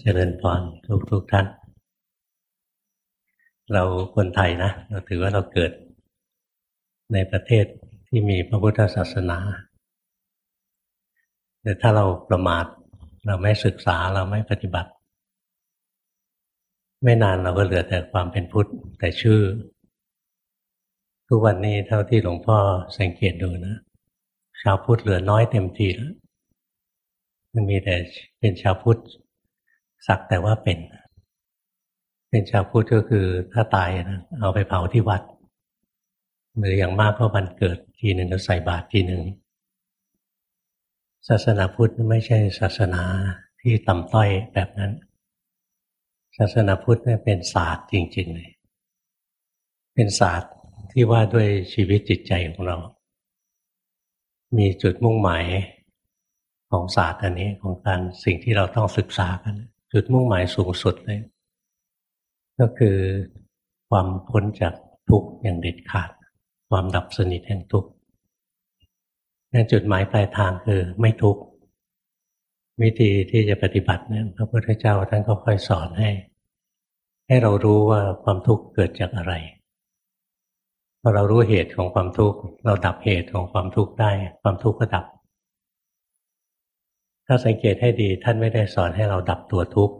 เจริญพรทุกทุกท่าน เราคนไทยนะ เราถือว่าเราเกิดในประเทศที่มีพระพุทธศาสนา แต่ถ้าเราประมาท เราไม่ศึกษาเราไม่ปฏิบัติ ไม่นานเราก็เหลือแต่ความเป็นพุทธแต่ชื่อ ทุกวันนี้เท่าที่หลวงพ่อสังเกตดูนะ ชาวพุทธเหลือน้อยเต็มทีแล้วมันมีแต่เป็นชาวพุทธ สักแต่ว่าเป็น เป็นชาวพุทธก็คือถ้าตายนะเอาไปเผาที่วัด หรืออย่างมากก็วันเกิดทีหนึ่งก็ใส่บาตรทีหนึ่งศาสนาพุทธไม่ใช่ศาสนาที่ต่ำต้อยแบบนั้น ศาสนาพุทธเนี่ยเป็นศาสตร์จริงๆเลยเป็นศาสตร์ที่ว่าด้วยชีวิตจิตใจของเรา มีจุดมุ่งหมายของศาสตร์อันนี้ของการสิ่งที่เราต้องศึกษากัน จุดมุ่งหมายสูงสุดเลย ก็คือความพ้นจากทุกข์อย่างเด็ดขาด ความดับสนิทแห่งทุกข์นั่นจุดหมายปลายทางคือไม่ทุกข์วิธีที่จะปฏิบัติเนี่ยพระพุทธเจ้าท่านก็ค่อยสอนให้ ให้เรารู้ว่าความทุกข์เกิดจากอะไรพอเรารู้เหตุของความทุกข์ เราดับเหตุของความทุกข์ได้ ความทุกข์ก็ดับ ถ้าสังเกตให้ดี ท่านไม่ได้สอนให้เราดับตัวทุกข์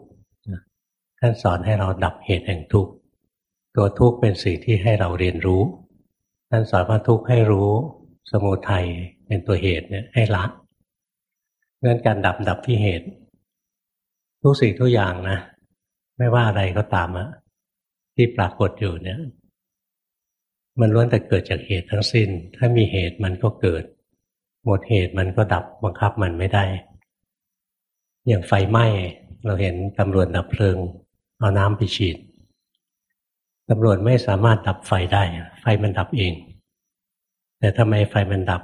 ท่านสอนให้เราดับเหตุแห่งทุกข์ตัวทุกข์เป็นสิ่งที่ให้เราเรียนรู้ ท่านสอนว่าทุกข์ให้รู้ สมุทัยเป็นตัวเหตุเนี่ยให้ละเงื่อนการดับดับที่เหตุ ทุกสิ่งทุกอย่างนะ ไม่ว่าอะไรก็ตามอะที่ปรากฏอยู่เนี่ย มันล้วนแต่เกิดจากเหตุทั้งสิ้น ถ้ามีเหตุมันก็เกิด หมดเหตุมันก็ดับบังคับมันไม่ได้ อย่างไฟไหม้เราเห็นตำรวจดับเพลิง เอาน้ำไปฉีดตำรวจไม่สามารถดับไฟได้ ไฟมันดับเอง แต่ทำไมไฟมันดับ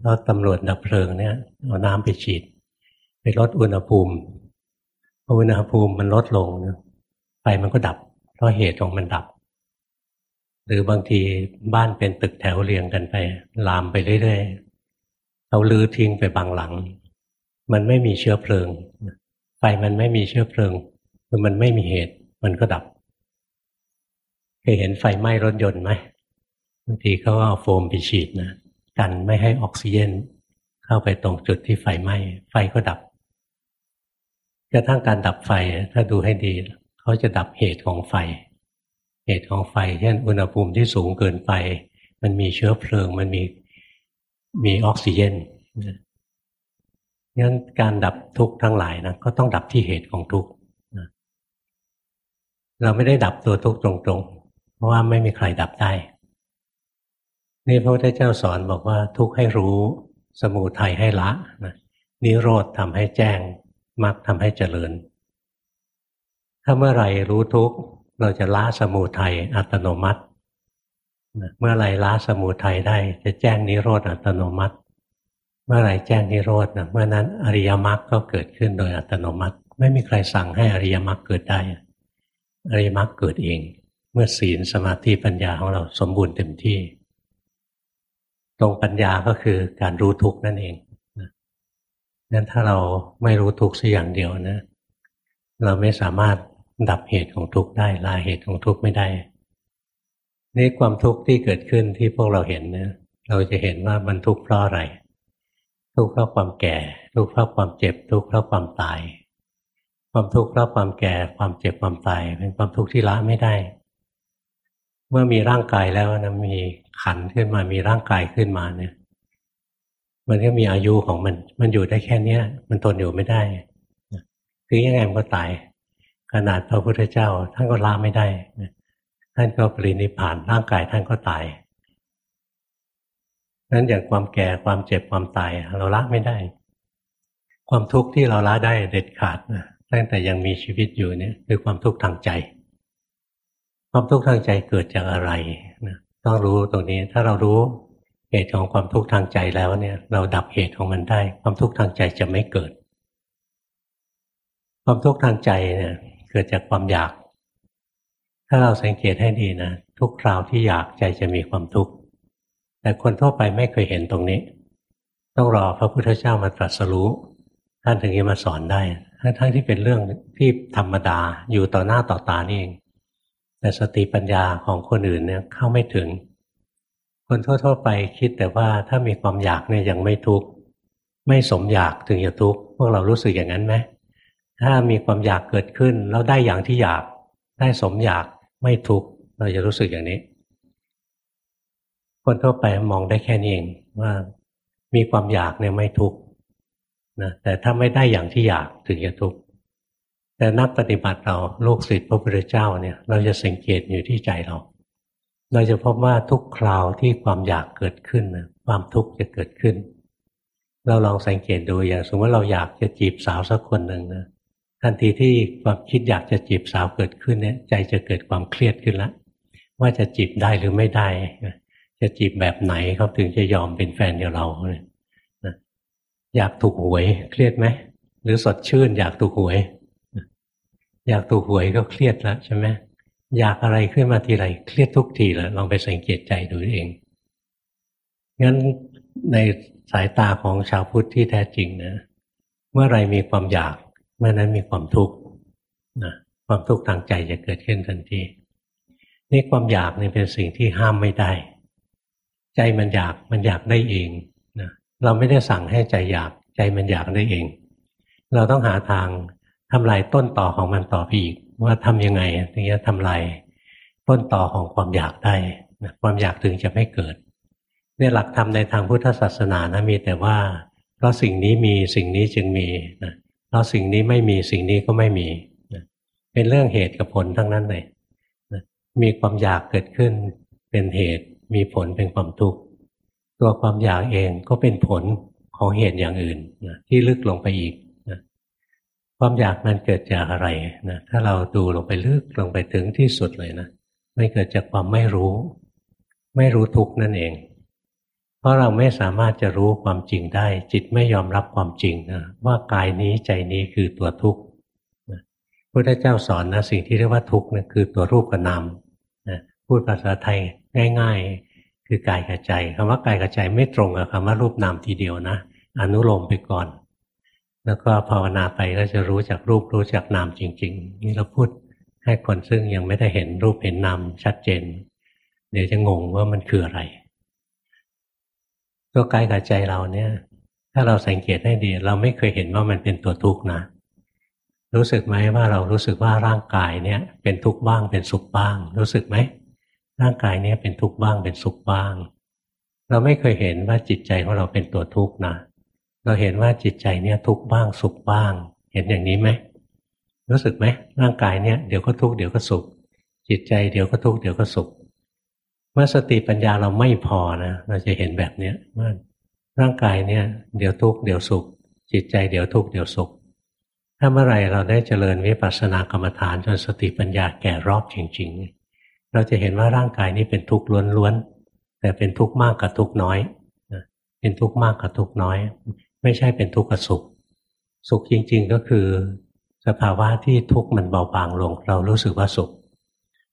เพราะตำรวจดับเพลิงเนี่ยเอาน้ำไปฉีด ไปลดอุณหภูมิพออุณหภูมิมันลดลงไฟมันก็ดับ เพราะเหตุของมันดับ หรือบางทีบ้านเป็นตึกแถวเรียงกันไป ลามไปเรื่อยๆเราลือทิ้งไปบางหลัง มันไม่มีเชื้อเพลิง ไฟมันไม่มีเชื้อเพลิง คือมันไม่มีเหตุ มันก็ดับ เคยเห็นไฟไหม้รถยนต์ไหมบางทีเขาเอาโฟมไปฉีดนะ กันไม่ให้ออกซิเจนเข้าไปตรงจุดที่ไฟไหม้ ไฟก็ดับกระทั่งการดับไฟถ้าดูให้ดี เขาจะดับเหตุของไฟ เหตุของไฟเช่นอุณหภูมิที่สูงเกินไป มันมีเชื้อเพลิง มันมีมีออกซิเจน งั้นการดับทุกข์ทั้งหลายนะก็ต้องดับที่เหตุของทุกข์เราไม่ได้ดับตัวทุกข์ตรงๆ เพราะว่าไม่มีใครดับได้ นี่พระพุทธเจ้าสอนบอกว่าทุกข์ให้รู้ สมุทัยให้ละนะนิโรธทำให้แจ้งมรรคทำให้เจริญ ถ้าเมื่อไหร่รู้ทุกข์เราจะละสมุทัยอัตโนมัติ เมื่อไหร่ละสมุทัยได้จะแจ้งนิโรธอัตโนมัติ เมื่อไรแจ้งนิโรธนะเมื่อนั้นอริยมรรคก็เกิดขึ้นโดยอัตโนมัติ ไม่มีใครสั่งให้อริยมรรคเกิดได้ อริยมรรคเกิดเอง เมื่อศีลสมาธิปัญญาของเราสมบูรณ์เต็มที่ ตรงปัญญาก็คือการรู้ทุกข์นั่นเองนั้นถ้าเราไม่รู้ทุกข์สักอย่างเดียวนะ เราไม่สามารถดับเหตุของทุกข์ได้ลาเหตุของทุกข์ไม่ได้นี่ความทุกข์ที่เกิดขึ้นที่พวกเราเห็นเนี่ยเราจะเห็นว่ามันทุกข์เพราะอะไร ทุกข์เพราะความแก่ ทุกข์เพราะความเจ็บ ทุกข์เพราะความตาย ความทุกข์เพราะความแก่ความเจ็บความตาย เป็นความทุกข์ที่ละไม่ได้ เมื่อมีร่างกายแล้วนะมีขันขึ้นมามีร่างกายขึ้นมาเนี่ย มันก็มีอายุของมัน มันอยู่ได้แค่เนี้ย มันทนอยู่ไม่ได้คือยังไงมันก็ตาย ขนาดพระพุทธเจ้าท่านก็ละไม่ได้ท่านก็ปรินิพพานร่างกายท่านก็ตาย นั้นอย่างความแก่ความเจ็บความตายเราละไม่ได้ ความทุกข์ที่เราละได้เด็ดขาดนะตั้งแต่ยังมีชีวิตอยู่เนี่ยคือความทุกข์ทางใจ ความทุกข์ทางใจเกิดจากอะไรนะต้องรู้ตรงนี้ถ้าเรารู้เหตุของความทุกข์ทางใจแล้วเนี่ย เราดับเหตุของมันได้ ความทุกข์ทางใจจะไม่เกิด ความทุกข์ทางใจเนี่ยเกิดจากความอยาก ถ้าเราสังเกตให้ดีนะทุกคราวที่อยากใจจะมีความทุกข์ แต่คนทั่วไปไม่เคยเห็นตรงนี้ ต้องรอพระพุทธเจ้ามาตรัสรู้ท่านถึงจะมาสอนได้ทั้งที่เป็นเรื่องที่ธรรมดาอยู่ต่อหน้าต่อตานี่เอง แต่สติปัญญาของคนอื่นเนี่ยเข้าไม่ถึง คนทั่วๆไปคิดแต่ว่าถ้ามีความอยากเนี่ยยังไม่ทุกข์ไม่สมอยากถึงจะทุกข์พวกเรารู้สึกอย่างนั้นไหมถ้ามีความอยากเกิดขึ้นแล้วได้อย่างที่อยากได้สมอยากไม่ทุกข์เราจะรู้สึกอย่างนี้ คนทั่วไปมองได้แค่นี้เองว่ามีความอยากเนี่ยไม่ทุกข์นะแต่ถ้าไม่ได้อย่างที่อยากถึงจะทุกข์แต่นักปฏิบัติเราลูกศิษย์พระพุทธเจ้าเนี่ย เราจะสังเกตอยู่ที่ใจเรา เราจะพบว่าทุกคราวที่ความอยากเกิดขึ้นนะความทุกข์จะเกิดขึ้น เราลองสังเกตดูอย่างสมมติเราอยากจะจีบสาวสักคนหนึ่งนะทันทีที่ความคิดอยากจะจีบสาวเกิดขึ้นเนี่ย ใจจะเกิดความเครียดขึ้นแล้วว่าจะจีบได้หรือไม่ได้ จะจีบแบบไหนเขาถึงจะยอมเป็นแฟนกับเราเนะอยากถูกหวยเครียดไหมหรือสดชื่น อยากถูกหวย อยากถูกหวยก็เครียดแล้วใช่ไหมอยากอะไรขึ้นมาทีไรเครียดทุกทีแล้วลองไปสังเกตใจดูเองงั้นในสายตาของชาวพุทธที่แท้จริงนะเมื่อไรมีความอยากเมื่อนั้นมีความทุกข์นะความทุกข์ทางใจจะเกิดขึ้นทันทีนี่ความอยากนี่เป็นสิ่งที่ห้ามไม่ได้ ใจมันอยากมันอยากได้เองนะเราไม่ได้สั่งให้ใจอยากใจมันอยากได้เอง เราต้องหาทางทำลายต้นต่อของมันต่อไปอีก ว่าทำยังไงถึงจะทำลายต้นต่อของความอยากได้นะความอยากถึงจะไม่เกิดเนี่ยหลักธรรมในทางพุทธศาสนานะมีแต่ว่า เพราะสิ่งนี้มีสิ่งนี้จึงมีนะเพราะสิ่งนี้ไม่มีสิ่งนี้ก็ไม่มีนะเป็นเรื่องเหตุกับผลทั้งนั้นเลยนะมีความอยากเกิดขึ้นเป็นเหตุ มีผลเป็นความทุกข์ตัวความอยากเองก็เป็นผลของเหตุอย่างอื่นนะที่ลึกลงไปอีกความอยากมันเกิดจากอะไรนะถ้าเราดูลงไปลึกลงไปถึงที่สุดเลยนะมันเกิดจากความไม่รู้ ไม่รู้ทุกนั่นเอง เพราะเราไม่สามารถจะรู้ความจริงได้ จิตไม่ยอมรับความจริงนะว่ากายนี้ใจนี้คือตัวทุกข์พระเจ้าสอนนะสิ่งที่เรียกว่าทุกข์นะคือตัวรูปกับนามนะพูดภาษาไทย ง่ายๆ คือกายกับใจคำว่ากายกับใจไม่ตรงกับคำว่ารูปนามทีเดียวนะอนุโลมไปก่อน แล้วก็ภาวนาไปก็จะรู้จักรูปรู้จักนามจริง ๆ นี่เราพูดให้คนซึ่งยังไม่ได้เห็นรูปเห็นนามชัดเจน เดี๋ยวจะงงว่ามันคืออะไร ตัวกายกับใจเราเนี่ย ถ้าเราสังเกตให้ดี เราไม่เคยเห็นว่ามันเป็นตัวทุกข์นะรู้สึกไหมว่าเรารู้สึกว่าร่างกายเนี่ย เป็นทุกข์บ้างเป็นสุขบ้าง รู้สึกไหม ร่างกายเนี่ยเป็นทุกข์บ้างเป็นสุขบ้าง เราไม่เคยเห็นว่าจิตใจของเราเป็นตัวทุกข์นะ เราเห็นว่าจิตใจเนี่ยทุกข์บ้างสุขบ้าง เห็นอย่างนี้ไหมรู้สึกไหมร่างกายเนี่ยเดี๋ยวก็ทุกข์เดี๋ยวก็สุข จิตใจเดี๋ยวก็ทุกข์เดี๋ยวก็สุข เมื่อสติปัญญาเราไม่พอนะเราจะเห็นแบบเนี้ยว่าร่างกายเนี่ยเดี๋ยวทุกข์เดี๋ยวสุข จิตใจเดี๋ยวทุกข์เดี๋ยวสุข ถ้าเมื่อไรเราได้เจริญวิปัสสนากรรมฐานจนสติปัญญาแก่รอบจริงๆ เราจะเห็นว่าร่างกายนี้เป็นทุกข์ล้วนๆแต่เป็นทุกข์มากกับทุกข์น้อยเป็นทุกข์มากกับทุกข์น้อย ไม่ใช่เป็นทุกข์กับสุข สุขจริงๆก็คือ สภาวะที่ทุกข์มันเบาบางลง เรารู้สึกว่าสุข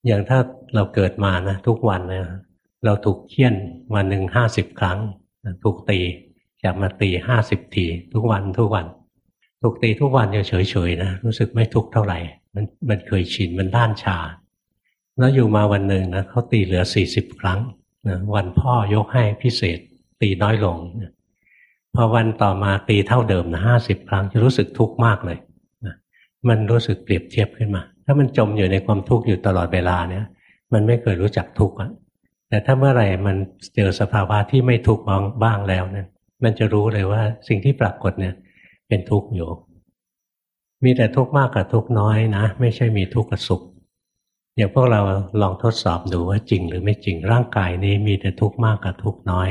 อย่างถ้าเราเกิดมานะทุกวันนะเราถูกเคี่ยนวันหนึ่งห้าสิบครั้งถูกตีจะมาตีห้าสิบทีทุกวันทุกวัน ถูกตีทุกวันยังเฉยๆนะรู้สึกไม่ทุกข์เท่าไหร่ มันมันเคยชินมันด้านชา แล้วอยู่มาวันหนึ่งนะเขาตีเหลือสี่สิบครั้งนะวันพ่อยกให้พิเศษ ตีน้อยลงนะพอวันต่อมาตีเท่าเดิมนะห้าสิบครั้งจะรู้สึกทุกข์มากเลยนะมันรู้สึกเปรียบเทียบขึ้นมา ถ้ามันจมอยู่ในความทุกข์อยู่ตลอดเวลาเนี่ย มันไม่เคยรู้จักทุกข์แต่ถ้าเมื่อไหร่มันเจอสภาวะที่ไม่ทุกข์บ้างแล้วเนี่ยมันจะรู้เลยว่าสิ่งที่ปรากฏเนี่ย เป็นทุกข์อยู่ มีแต่ทุกข์มากกับทุกข์น้อยนะ ไม่ใช่มีทุกข์กับสุข อย่างพวกเราลองทดสอบดูว่าจริงหรือไม่จริงร่างกายนี้มีแต่ทุกข์มากกับทุกข์น้อย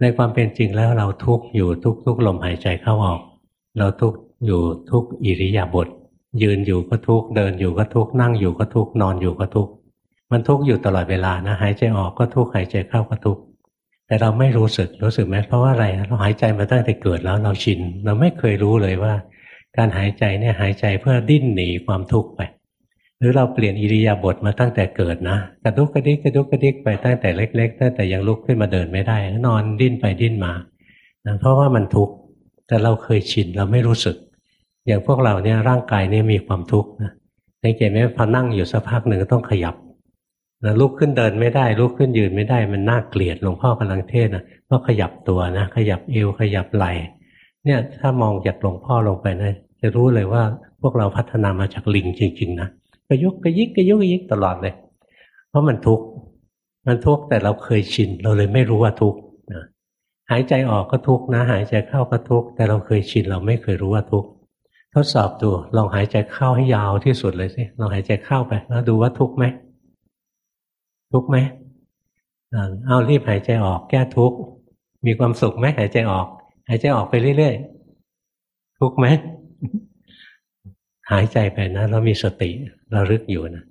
ในความเป็นจริงแล้วเราทุกข์อยู่ทุกทุกลมหายใจเข้าออก เราทุกข์อยู่ทุกอิริยาบถยืนอยู่ก็ทุกข์เดินอยู่ก็ทุกข์นั่งอยู่ก็ทุกข์นอนอยู่ก็ทุกข์มันทุกข์อยู่ตลอดเวลานะหายใจออกก็ทุกข์หายใจเข้าก็ทุกข์แต่เราไม่รู้สึกรู้สึกไหมเพราะว่าอะไรเราหายใจมาตั้งแต่เกิดแล้วเราชิน เราไม่เคยรู้เลยว่า การหายใจเนี่ยหายใจเพื่อดิ้นหนีความทุกข์ไป หรือเราเปลี่ยนอิริยาบถมาตั้งแต่เกิดนะกระดุกกระดิกกระดุกกระดิกไปตั้งแต่เล็กๆตั้งแต่ยังลุกขึ้นมาเดินไม่ได้ นอนดิ้นไปดิ้นมานะเพราะว่ามันทุกข์แต่เราเคยชินเราไม่รู้สึก อย่างพวกเราเนี่ยร่างกายเนี่ยมีความทุกข์นะสังเกตไหมพอนั่งอยู่สักพักหนึ่งก็ต้องขยับนะลุกขึ้นเดินไม่ได้ ลุกขึ้นยืนไม่ได้มันน่าเกลียดหลวงพ่อกำลังเทศนะก็ขยับตัวนะขยับเอวขยับไหล่เนี่ยถ้ามองจากหลวงพ่อลงไปนะจะรู้เลยว่าพวกเราพัฒนามาจากลิงจริง ๆ นะ กระยุกกระยิกกระยุกกระยิกตลอดเลย เพราะมันทุกข์มันทุกข์แต่เราเคยชิน เราเลยไม่รู้ว่าทุกข์นะหายใจออกก็ทุกข์นะ หายใจเข้าก็ทุกข์แต่เราเคยชิน เราไม่เคยรู้ว่าทุกข์ทดสอบดูลองหายใจเข้าให้ยาวที่สุดเลยสิลองหายใจเข้าไป แล้วดูว่าทุกข์ไหมทุกข์ไหมเอารีบหายใจออกแก้ทุกข์มีความสุขไหมหายใจออก หายใจออกไปเรื่อยๆทุกข์ไหม หายใจไปนะเรามีสติเราลึกอยู่นะ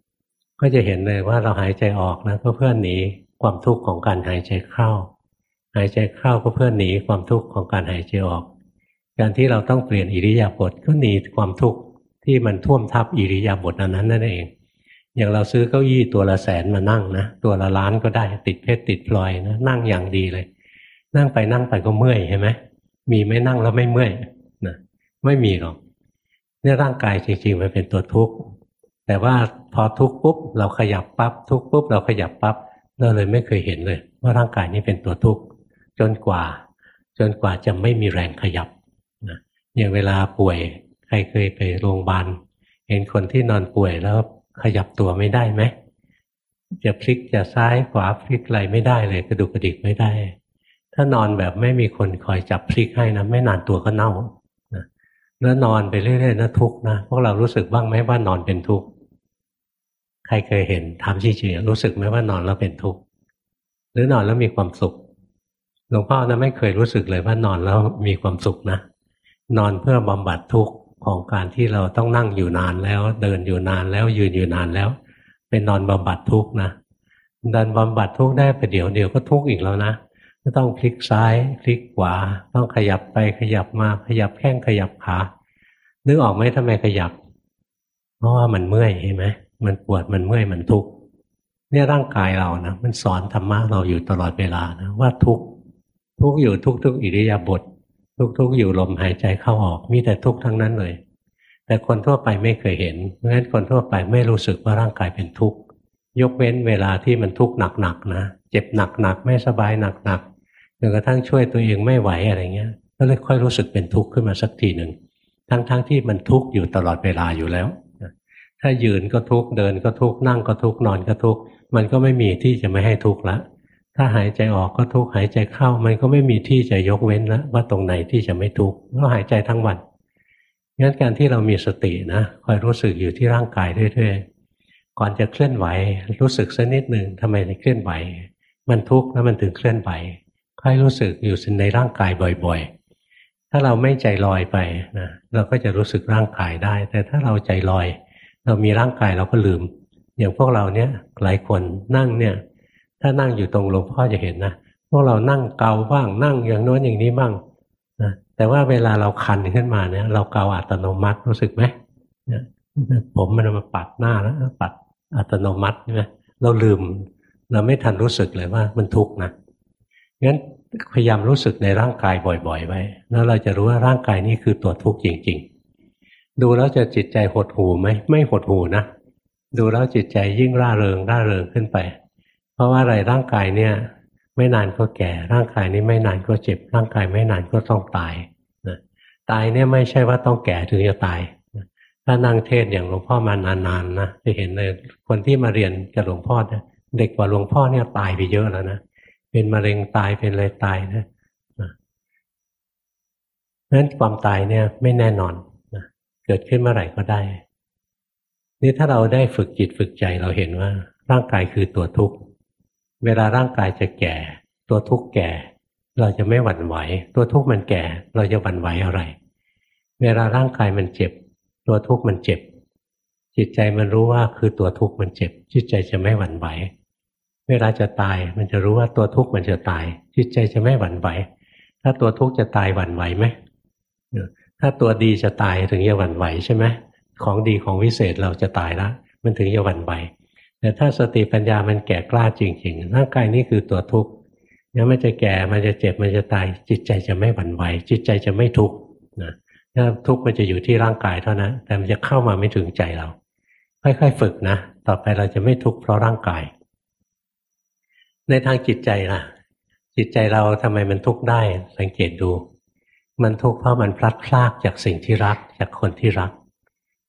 ก็จะเห็นเลยว่าเราหายใจออกนะก็เพื่อหนีความทุกข์ของการหายใจเข้า หายใจเข้าก็เพื่อหนีความทุกข์ของการหายใจออก การที่เราต้องเปลี่ยนอิริยาบถก็หนีความทุกข์ที่มันท่วมทับอิริยาบถนั้นนั่นเอง อย่างเราซื้อเก้าอี้ตัวละแสนมานั่งนะตัวละล้านก็ได้ติดเพชรติดพลอยนะนั่งอย่างดีเลย นั่งไปนั่งไปก็เมื่อยใช่ไหมมีไม่นั่งแล้วไม่เมื่อยนะไม่มีหรอก เนี่ยร่างกายจริงๆมันเป็นตัวทุกข์แต่ว่าพอทุกข์ปุ๊บเราขยับปับ๊บทุกข์ปุ๊บเราขยับปับ๊บเราเลยไม่เคยเห็นเลย ว่าร่างกายนี้เป็นตัวทุกข์จนกว่า จนกว่าจะไม่มีแรงขยับนะอย่างเวลาป่วยใครเคยไปโรงพยาบาลเห็นคนที่นอนป่วยแล้วขยับตัวไม่ได้ไหมจะพลิกจะซ้ายขวาพลิกอะไรไม่ได้เลยกระดุกกระดิกไม่ได้ ถ้านอนแบบไม่มีคนคอยจับพลิกให้นะไม่นานตัวก็เน่า แล้วนอนไปเรื่อยๆนะทุกนะพวกเรารู้สึกบ้างไหมว่านอนเป็นทุกข์ใครเคยเห็นถามจริงๆรู้สึกไหมว่านอนแล้วเป็นทุกข์หรือนอนแล้วมีความสุขหลวงพ่อนะไม่เคยรู้สึกเลยว่านอนแล้วมีความสุขนะนอนเพื่อบำบัดทุกข์ของการที่เราต้องนั่งอยู่นานแล้ว เดินอยู่นานแล้วยืนอยู่นานแล้ว เป็นนอนบำบัดทุกข์นะดันบำบัดทุกข์ได้ไปเดี๋ยวเดี๋ยวก็ทุกข์อีกแล้วนะต้องพลิกซ้ายพลิกขวาต้องขยับไปขยับมาขยับแข้งขยับขา นึกออกไหมทำไมขยับ เพราะว่ามันเมื่อยเห็นไหมมันปวดมันเมื่อยมันทุกข์เนี่ยร่างกายเรานะมันสอนธรรมะเราอยู่ตลอดเวลานะว่าทุกทุกอยู่ทุกทุกอิริยาบถทุกทุกอยู่ลมหายใจเข้าออก มีแต่ทุกทั้งนั้นเลย แต่คนทั่วไปไม่เคยเห็นเพราะฉะนั้นคนทั่วไปไม่รู้สึกว่าร่างกายเป็นทุกข์ยกเว้นเวลาที่มันทุกข์หนักๆนะเจ็บหนักๆไม่สบายหนักๆจนกระทั่งช่วยตัวเองไม่ไหวอะไรเงี้ยก็เลยค่อยรู้สึกเป็นทุกข์ขึ้นมาสักทีหนึ่ง ทั้งๆทที่มันทุกข์อยู่ตลอดเวลาอยู่แล้ว ถ้ายืนก็ทุกข์เดินก็ทุกข์นั่งก็ทุกข์นอนก็ทุกข์มันก็ไม่มีที่จะไม่ให้ทุกข์ละถ้าหายใจออกก็ทุกข์หายใจเข้า มันก็ไม่มีที่จะยกเว้นแล้วว่าตรงไหนที่จะไม่ทุกข์ก็หายใจทั้งวันงั้นการที่เรามีสตินะคอยรู้สึกอยู่ที่ร่างกายเรื่อยๆก่อนจะเคลื่อนไหว รู้สึกสักนิดหนึ่งทำไมถึงเคลื่อนไหว มันทุกข์แล้วมันถึงเคลื่อนไหวค่อยรู้สึกอยู่ในร่างกายบ่อยๆ ถ้าเราไม่ใจลอยไปนะเราก็จะรู้สึกร่างกายได้ แต่ถ้าเราใจลอย เรามีร่างกายเราก็ลืม อย่างพวกเราเนี่ยหลายคนนั่งเนี่ย ถ้านั่งอยู่ตรงหลวงพ่อจะเห็นนะพวกเรานั่งเกาบ้างนั่งอย่างโน้นอย่างนี้บ้างนะแต่ว่าเวลาเราคันขึ้นมาเนี่ย เราเกาอัตโนมัติรู้สึกไหมผมมันมาปัดหน้าแล้วปัดอัตโนมัติใช่ไหมเราลืม เราไม่ทันรู้สึกเลยว่ามันทุกข์นะงั้น พยายามรู้สึกในร่างกายบ่อย ๆ ไว้ แล้วเราจะรู้ว่าร่างกายนี้คือตัวทุกข์จริง ๆ ดูแล้วจะจิตใจหดหูไหมไม่หดหูนะ ดูแล้วจิตใจยิ่งร่าเริงร่าเริงขึ้นไป เพราะว่าอะไรร่างกายเนี่ย ไม่นานก็แก่ ร่างกายนี้ไม่นานก็เจ็บ ร่างกายไม่นานก็ต้องตายนะตายเนี่ยไม่ใช่ว่าต้องแก่ถึงจะตายถ้านั่งเทศอย่างหลวงพ่อมานานๆนะจะเห็นเลยคนที่มาเรียนกับหลวงพ่อเนี่ยเด็กกว่าหลวงพ่อเนี่ยตายไปเยอะแล้วนะ เป็นมะเร็งตายเป็นอะไรตายนะนั้นความตายเนี่ยไม่แน่นอนเกิดขึ้นเมื่อไหร่ก็ได้ นี่ถ้าเราได้ฝึกจิตฝึกใจเราเห็นว่า ร่างกายคือตัวทุกข์เวลาร่างกายจะแก่ ตัวทุกข์แก่ เราจะไม่หวั่นไหว ตัวทุกข์มันแก่ เราจะหวั่นไหวอะไร เวลาร่างกายมันเจ็บ ตัวทุกข์มันเจ็บ จิตใจมันรู้ว่าคือตัวทุกข์มันเจ็บ จิตใจจะไม่หวั่นไหว เวลาจะตายมันจะรู้ว่าตัวทุกข์มันจะตาย จิตใจจะไม่หวั่นไหว ถ้าตัวทุกข์จะตายหวั่นไหวไหมถ้าตัวดีจะตายถึงจะหวั่นไหวใช่ไหมของดีของวิเศษเราจะตายแล้วมันถึงจะหวั่นไหวแต่ถ้าสติปัญญามันแก่กล้าจริงๆร่างกายนี้คือตัวทุกข์เนี่ยมันจะแก่มันจะเจ็บมันจะตาย จิตใจจะไม่หวั่นไหว จิตใจจะไม่ทุกข์นะถ้าทุกข์มันจะอยู่ที่ร่างกายเท่านั้นแต่มันจะเข้ามาไม่ถึงใจเราค่อยๆฝึกนะ ต่อไปเราจะไม่ทุกข์เพราะร่างกาย ในทางจิตใจล่ะ จิตใจเราทำไมมันทุกข์ได้ สังเกตดู มันทุกข์เพราะมันพลัดพรากจากสิ่งที่รักจากคนที่รัก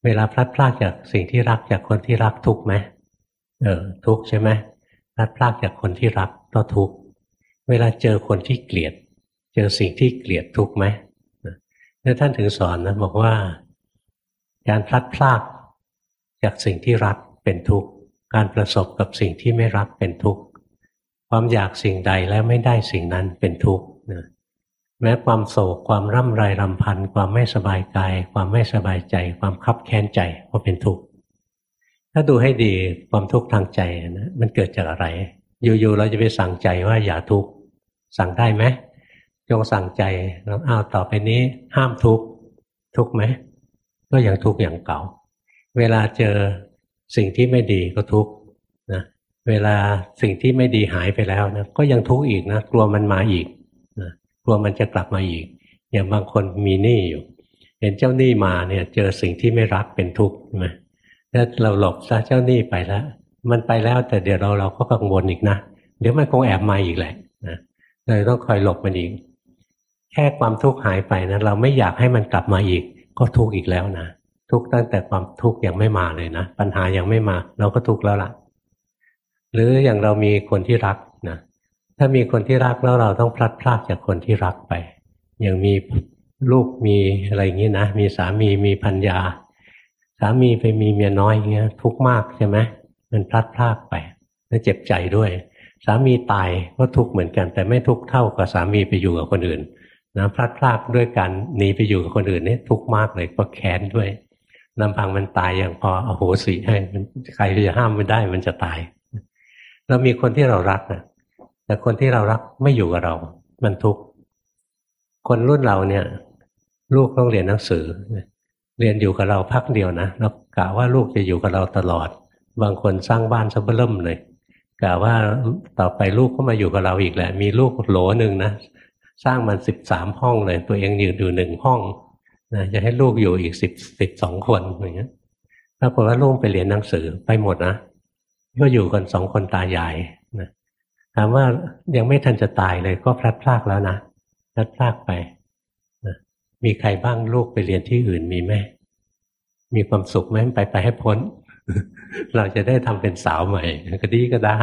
เวลาพลัดพรากจากสิ่งที่รักจากคนที่รักทุกข์ไหมเออทุกข์ใช่ไหมพลัดพรากจากคนที่รักก็ทุกข์เวลาเจอคนที่เกลียด เจอสิ่งที่เกลียดทุกข์ไหมแล้วท่านถึงสอนนะบอกว่า การพลัดพรากจากสิ่งที่รักเป็นทุกข์การประสบกับสิ่งที่ไม่รักเป็นทุกข์ ความอยากสิ่งใดแล้วไม่ได้สิ่งนั้นเป็นทุกข์นะแม้ความโศกความร่ำไรรำพัน ความไม่สบายกาย ความไม่สบายใจ ความคับแค้นใจก็เป็นทุกข์ถ้าดูให้ดีความทุกข์ทางใจนะมันเกิดจากอะไร อยู่ๆเราจะไปสั่งใจว่าอย่าทุกข์สั่งได้ไหมจงสั่งใจแล้วอ้าวต่อไปนี้ ห้ามทุกข์ทุกข์ไหมก็ยังทุกข์อย่างเก่า เวลาเจอสิ่งที่ไม่ดีก็ทุกข์นะ เวลาสิ่งที่ไม่ดีหายไปแล้วนะก็ยังทุกข์อีกนะกลัวมันมาอีกนะกลัวมันจะกลับมาอีก อย่างบางคนมีหนี้อยู่ เห็นเจ้าหนี้มาเนี่ย เจอสิ่งที่ไม่รักเป็นทุกข์ใช่ไหมถ้าเราหลบซะเจ้าหนี้ไปแล้ว มันไปแล้วแต่เดี๋ยวเราเราก็กังวลอีกนะเดี๋ยวมันคงแอบมาอีกแหละนะเลยต้องคอยหลบมันอีก แค่ความทุกข์หายไปนะเราไม่อยากให้มันกลับมาอีก ก็ทุกข์อีกแล้วนะทุกข์ตั้งแต่ความทุกข์ยังไม่มาเลยนะปัญหายังไม่มา เราก็ทุกข์แล้วล่ะ หรืออย่างเรามีคนที่รักนะถ้ามีคนที่รักแล้วเราต้องพลัดพรากจากคนที่รักไป อย่างมีลูกมีอะไรอย่างนี้นะมีสามีมีพัญญา สามีไปมีเมียน้อยอย่างเงี้ย ทุกข์มากใช่ไหมมันพลัดพรากไปแล้วเจ็บใจด้วย สามีตายก็ทุกข์เหมือนกัน แต่ไม่ทุกข์เท่ากับสามีไปอยู่กับคนอื่นนะพลัดพรากด้วยกันหนีไปอยู่กับคนอื่นนี่ทุกข์มากเลยก็แค้นด้วยลำพังมันตายอย่างพออโหสิให้ใครจะห้ามไม่ได้มันจะตาย เรามีคนที่เรารักนะแต่คนที่เรารักไม่อยู่กับเรา มันทุกข์คนรุ่นเราเนี่ย ลูกต้องเรียนหนังสือ เรียนอยู่กับเราพักเดียวนะแล้วกะว่าลูกจะอยู่กับเราตลอด บางคนสร้างบ้านซะเบิ่มเลยกะว่าต่อไปลูกก็มาอยู่กับเราอีกแหละ มีลูกโหลหนึ่งนะสร้างมันสิบสามห้องเลย ตัวเองอยู่อยู่หนึ่งห้องนะจะให้ลูกอยู่อีกสิบสิบสองคนอย่างเงี้ยปรากฏว่าลูกไปเรียนหนังสือไปหมดนะ ก็อยู่กันสองคนตายายนะถามว่ายังไม่ทันจะตายเลยก็พลัดพรากแล้วนะพลัดพรากไปนะมีใครบ้างลูกไปเรียนที่อื่นมีไหมมีความสุขไหมไปไปให้พ้น เราจะได้ทำเป็นสาวใหม่ก็ดีก็ได้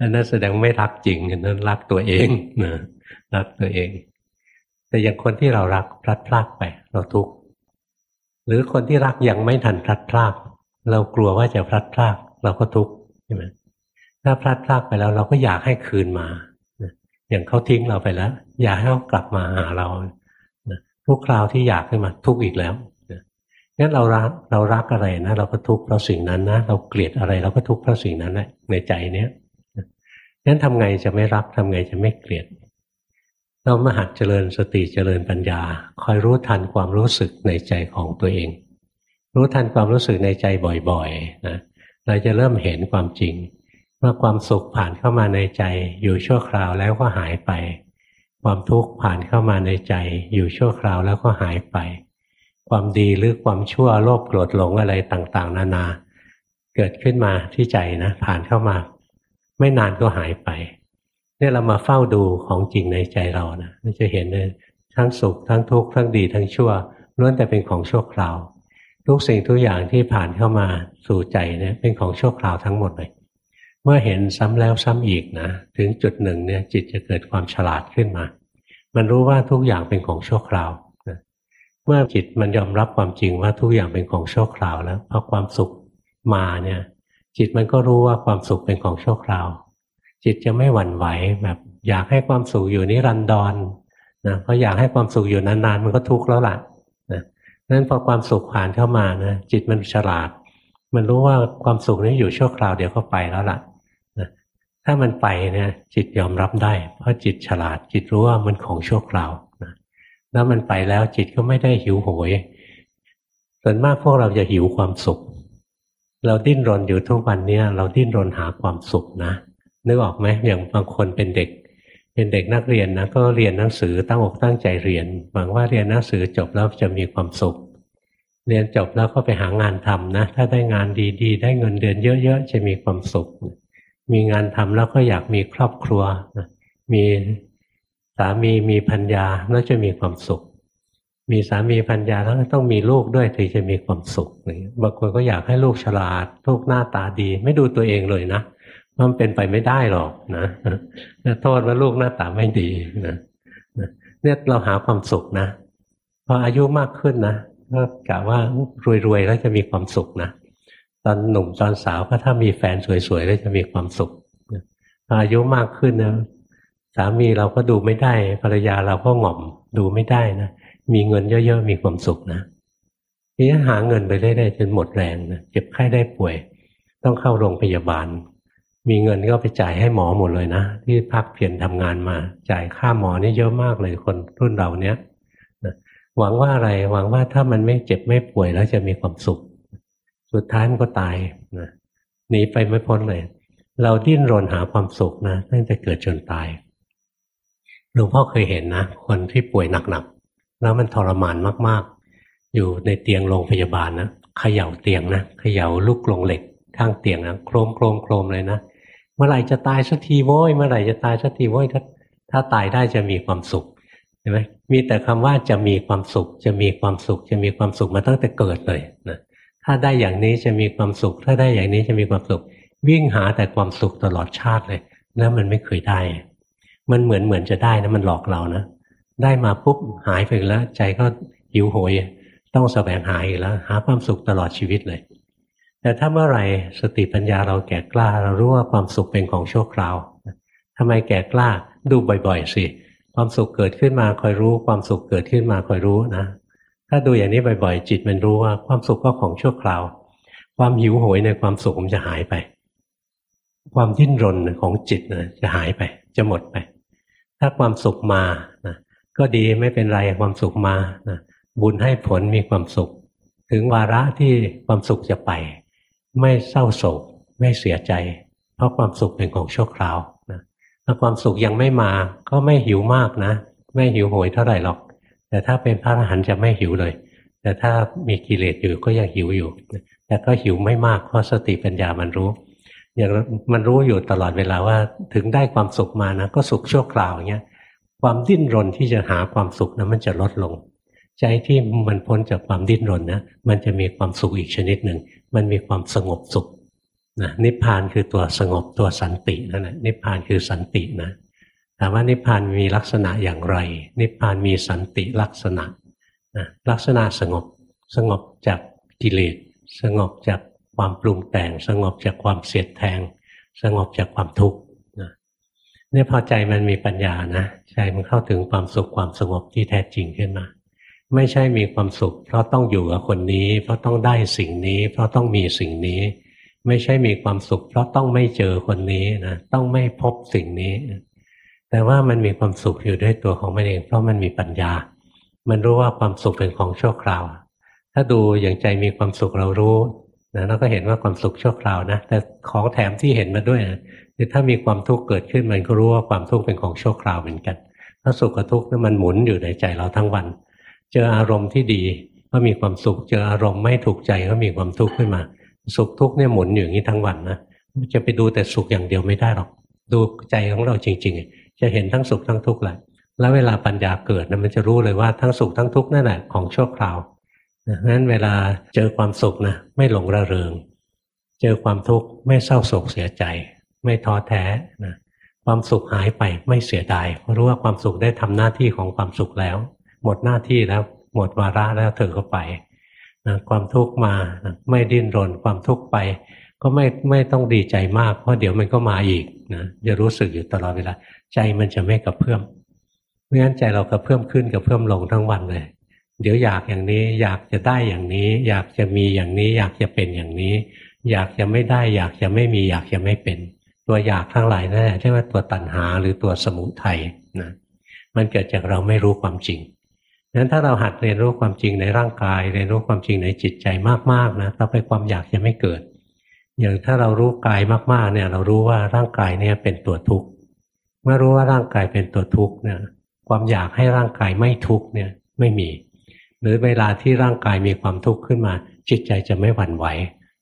อันนั้นแสดงไม่รักจริงอันนั้นรักตัวเองนะรักตัวเอง แต่อย่างคนที่เรารักพลัดพรากไป เราทุกข์หรือคนที่รักยังไม่ทันพลัดพราก เรากลัวว่าจะพลัดพราก เราก็ทุกข์ใช่ไหมถ้าพลัดพรากไปแล้ว เราก็อยากให้คืนมาอย่างเขาทิ้งเราไปแล้ว อยากให้เขากลับมาหาเราทุกคราวที่อยากขึ้นมาทุกข์อีกแล้วงั้นเรารักเรารักอะไรนะเราก็ทุกข์เพราะสิ่งนั้นนะเราเกลียดอะไรเราก็ทุกข์เพราะสิ่งนั้นแหละในใจเนี้ยงั้นทำไงจะไม่รักทำไงจะไม่เกลียด เรามาหัดเจริญสติเจริญปัญญา คอยรู้ทันความรู้สึกในใจของตัวเอง รู้ทันความรู้สึกในใจบ่อยๆนะเราจะเริ่มเห็นความจริงเมื่อความสุขผ่านเข้ามาในใจอยู่ชั่วคราวแล้วก็หายไป ความทุกข์ผ่านเข้ามาในใจ อยู่ชั่วคราวแล้วก็หายไป ความดีหรือความชั่วโลภโกรธหลงอะไรต่างๆ นานา เกิดขึ้นมาที่ใจนะผ่านเข้ามา ไม่นานก็หายไปเนี่ยเรามาเฝ้าดูของจริงในใจเรานะเราจะเห็นเลยทั้งสุขทั้งทุกข์ทั้งดีทั้งชั่วล้วนแต่เป็นของชั่วคราว ทุกสิ่งทุกอย่างที่ผ่านเข้ามาสู่ใจเนี่ยเป็นของชั่วคราวทั้งหมดเลย เมื่อเห็นซ้ำแล้วซ้ำอีกนะถึงจุดหนึ่งเนี่ยจิตจะเกิดความฉลาดขึ้นมา มันรู้ว่าทุกอย่างเป็นของชั่วคราวนะเมื่อจิตมันยอมรับความจริงว่าทุกอย่างเป็นของชั่วคราวแล้วพอความสุขมาเนี่ย จิตมันก็รู้ว่าความสุขเป็นของชั่วคราว จิตจะไม่หวั่นไหวแบบอยากให้ความสุขอยู่นิรันดรนะเพราะอยากให้ความสุขอยู่นานๆ มันก็ทุกข์แล้วล่ะ นั้นพอความสุขผ่านเข้ามานะจิตมันฉลาด มันรู้ว่าความสุขนี้อยู่ชั่วคราวเดี๋ยวก็ไปแล้วล่ะนะถ้ามันไปเนี่ยจิตยอมรับได้ เพราะจิตฉลาด จิตรู้ว่ามันของชั่วคราวนะแล้วมันไปแล้วจิตก็ไม่ได้หิวโหยส่วนมากพวกเราจะหิวความสุข เราดิ้นรนอยู่ทุกวันนี้เราดิ้นรนหาความสุขนะนึกออกไหมอย่างบางคนเป็นเด็ก เป็นเด็กนักเรียนนะก็เรียนหนังสือตั้งอกตั้งใจเรียนหวังว่าเรียนหนังสือจบแล้วจะมีความสุข เรียนจบแล้วก็ไปหางานทำนะ ถ้าได้งานดีๆ ได้เงินเดือนเยอะๆจะมีความสุข มีงานทำแล้วก็อยากมีครอบครัวมีสามีมีพัญญาแล้วจะมีความสุข มีสามีพัญญาแล้วต้องมีลูกด้วยถึงจะมีความสุขบางคนก็อยากให้ลูกฉลาดลูกหน้าตาดี ไม่ดูตัวเองเลยนะ มันเป็นไปไม่ได้หรอกนะโทษว่าลูกหน้าตาไม่ดีนะเนี่ยเราหาความสุขนะพออายุมากขึ้นนะก็กะว่ารวยๆแล้วจะมีความสุขนะตอนหนุ่มตอนสาวก็ถ้ามีแฟนสวยๆแล้วจะมีความสุขพออายุมากขึ้นนะสามีเราก็ดูไม่ได้ภรรยาเราก็หง่อมดูไม่ได้นะมีเงินเยอะๆมีความสุขนะทีนี้หาเงินไปเรื่อยๆจนหมดแรงนะเจ็บไข้ได้ป่วย ต้องเข้าโรงพยาบาล มีเงินก็ไปจ่ายให้หมอหมดเลยนะ ที่พักเพียรทำงานมา จ่ายค่าหมอนี่เยอะมากเลยคนรุ่นเราเนี้ยหวังว่าอะไรหวังว่าถ้ามันไม่เจ็บไม่ป่วยแล้วจะมีความสุข สุดท้ายมันก็ตายนะหนีไปไม่พ้นเลย เราดิ้นรนหาความสุขนะตั้งแต่เกิดจนตายหลวงพ่อเคยเห็นนะคนที่ป่วยหนักๆแล้วมันทรมานมากๆ อยู่ในเตียงโรงพยาบาลนะเขย่าเตียงนะเขย่าลูกกลงเหล็กข้างเตียงนะโครมโครมโครมเลยนะ เมื่อไหร่จะตายสักทีโว้ยเมื่อไหร่จะตายสักทีโว้ยถ้าถ้าตายได้จะมีความสุขเห็นไหมมีแต่คำว่าจะมีความสุข จะมีความสุข จะมีความสุขมาตั้งแต่เกิดเลยนะถ้าได้อย่างนี้จะมีความสุข ถ้าได้อย่างนี้จะมีความสุข วิ่งหาแต่ความสุขตลอดชาติเลยแล้วมันไม่เคยได้ มันเหมือนเหมือนจะได้นะมันหลอกเรานะได้มาปุ๊บหายไปแล้ว ใจก็หิวโหย ต้องแสวงหาอีกแล้ว หาความสุขตลอดชีวิตเลย แต่ถ้าเมื่อไหร่สติปัญญาเราแก่กล้า เรารู้ว่าความสุขเป็นของชั่วคราวทำไมแก่กล้าดูบ่อย ๆ สิ ความสุขเกิดขึ้นมาคอยรู้ ความสุขเกิดขึ้นมาคอยรู้นะ ถ้าดูอย่างนี้บ่อยๆ จิตมันรู้ว่าความสุขก็ของชั่วคราว ความหิวโหยในความสุขมันจะหายไป ความดิ้นรนของจิตนะจะหายไป จะหมดไป ถ้าความสุขมานะก็ดีไม่เป็นไรความสุขมานะบุญให้ผลมีความสุข ถึงวาระที่ความสุขจะไป ไม่เศร้าโศก ไม่เสียใจ เพราะความสุขเป็นของชั่วคราวนะถ้าความสุขยังไม่มาก็ไม่หิวมากนะ ไม่หิวโหยเท่าไหร่หรอก แต่ถ้าเป็นพระอรหันต์จะไม่หิวเลย แต่ถ้ามีกิเลสอยู่ก็ยังหิวอยู่ แต่ก็หิวไม่มากเพราะสติปัญญามันรู้ อย่างมันรู้อยู่ตลอดเวลาว่าถึงได้ความสุขมานะ ก็สุขชั่วคราวอย่างเงี้ยความดิ้นรนที่จะหาความสุขนะมันจะลดลง ใจที่มันพ้นจากความดิ้นรนนะมันจะมีความสุขอีกชนิดหนึ่ง มันมีความสงบสุขนะนิพพานคือตัวสงบตัวสันตินั่นแหละนิพพานคือสันตินะถามว่านิพพานมีลักษณะอย่างไร นิพพานมีสันติลักษณะนะลักษณะสงบสงบจากกิเลสสงบจากความปรุงแต่ง สงบจากความเสียดแทง สงบจากความทุกข์นะเนี่ยพอใจมันมีปัญญานะใจมันเข้าถึงความสุขความสงบที่แท้จริงขึ้นมา ไม่ใช่มีความสุข เพราะต้องอยู่กับคนนี้ เพราะต้องได้สิ่งนี้ เพราะต้องมีสิ่งนี้ ไม่ใช่มีความสุข เพราะต้องไม่เจอคนนี้นะต้องไม่พบสิ่งนี้ แต่ว่ามันมีความสุขอยู่ด้วยตัวของมันเอง เพราะมันมีปัญญา มันรู้ว่าความสุขเป็นของชั่วคราว ถ้าดูอย่างใจมีความสุขเรารู้นะเราก็เห็นว่าความสุขชั่วคราวนะ แต่ของแถมที่เห็นมาด้วยนะคือถ้ามีความทุกข์เกิดขึ้นมันก็รู้ว่าความทุกข์เป็นของชั่วคราวเหมือนกันถ้าสุขกับทุกข์นั้นมันหมุนอยู่ในใจเราทั้งวัน เจออารมณ์ที่ดีก็มีความสุข เจออารมณ์ไม่ถูกใจก็มีความทุกข์ขึ้นมา สุขทุกข์เนี่ยหมุนอยู่อย่างนี้ทั้งวันนะจะไปดูแต่สุขอย่างเดียวไม่ได้หรอก ดูใจของเราจริง ๆ จะเห็นทั้งสุขทั้งทุกข์แหละแล้วเวลาปัญญาเกิดนะมันจะรู้เลยว่าทั้งสุขทั้งทุกข์นั่นแหละของชั่วคราวดังนั้นเวลาเจอความสุขนะไม่หลงระเริง เจอความทุกข์ไม่เศร้าโศกเสียใจ ไม่ท้อแท้นะความสุขหายไปไม่เสียดายเพราะรู้ว่าความสุขได้ทำหน้าที่ของความสุขแล้ว หมดหน้าที่แล้ว หมดวาระแล้วเธอก็ไปนะความทุกข์มานะไม่ดิ้นรนความทุกข์ไป ก็ไม่ไม่ต้องดีใจมากเพราะเดี๋ยวมันก็มาอีกนะจะรู้สึกอยู่ตลอดเวลา ใจมันจะไม่กระเพื่อมไม่งั้นใจเรากระเพื่อมขึ้นกระเพื่อมลงทั้งวันเลย เดี๋ยวอยากอย่างนี้อยากจะได้อย่างนี้ อยากจะมีอย่างนี้ อยากจะเป็นอย่างนี้ อยากจะไม่ได้ อยากจะไม่มีอยากจะไม่เป็น ตัวอยากทั้งหลายนั่นแหละเรียกว่าตัวตัณหาหรือตัวสมุทัยนะมันเกิดจากเราไม่รู้ความจริง นั้นถ้าเราหัดเรียนรู้ความจริงในร่างกาย เรียนรู้ความจริงในจิตใจมากๆนะต่อไปความอยากจะไม่เกิด อย่างถ้าเรารู้กายมากๆเนี่ย เรารู้ว่าร่างกายเนี่ยเป็นตัวทุกข์เมื่อรู้ว่าร่างกายเป็นตัวทุกข์เนี่ยความอยากให้ร่างกายไม่ทุกข์เนี่ยไม่มี หรือเวลาที่ร่างกายมีความทุกข์ขึ้นมา จิตใจจะไม่หวั่นไหว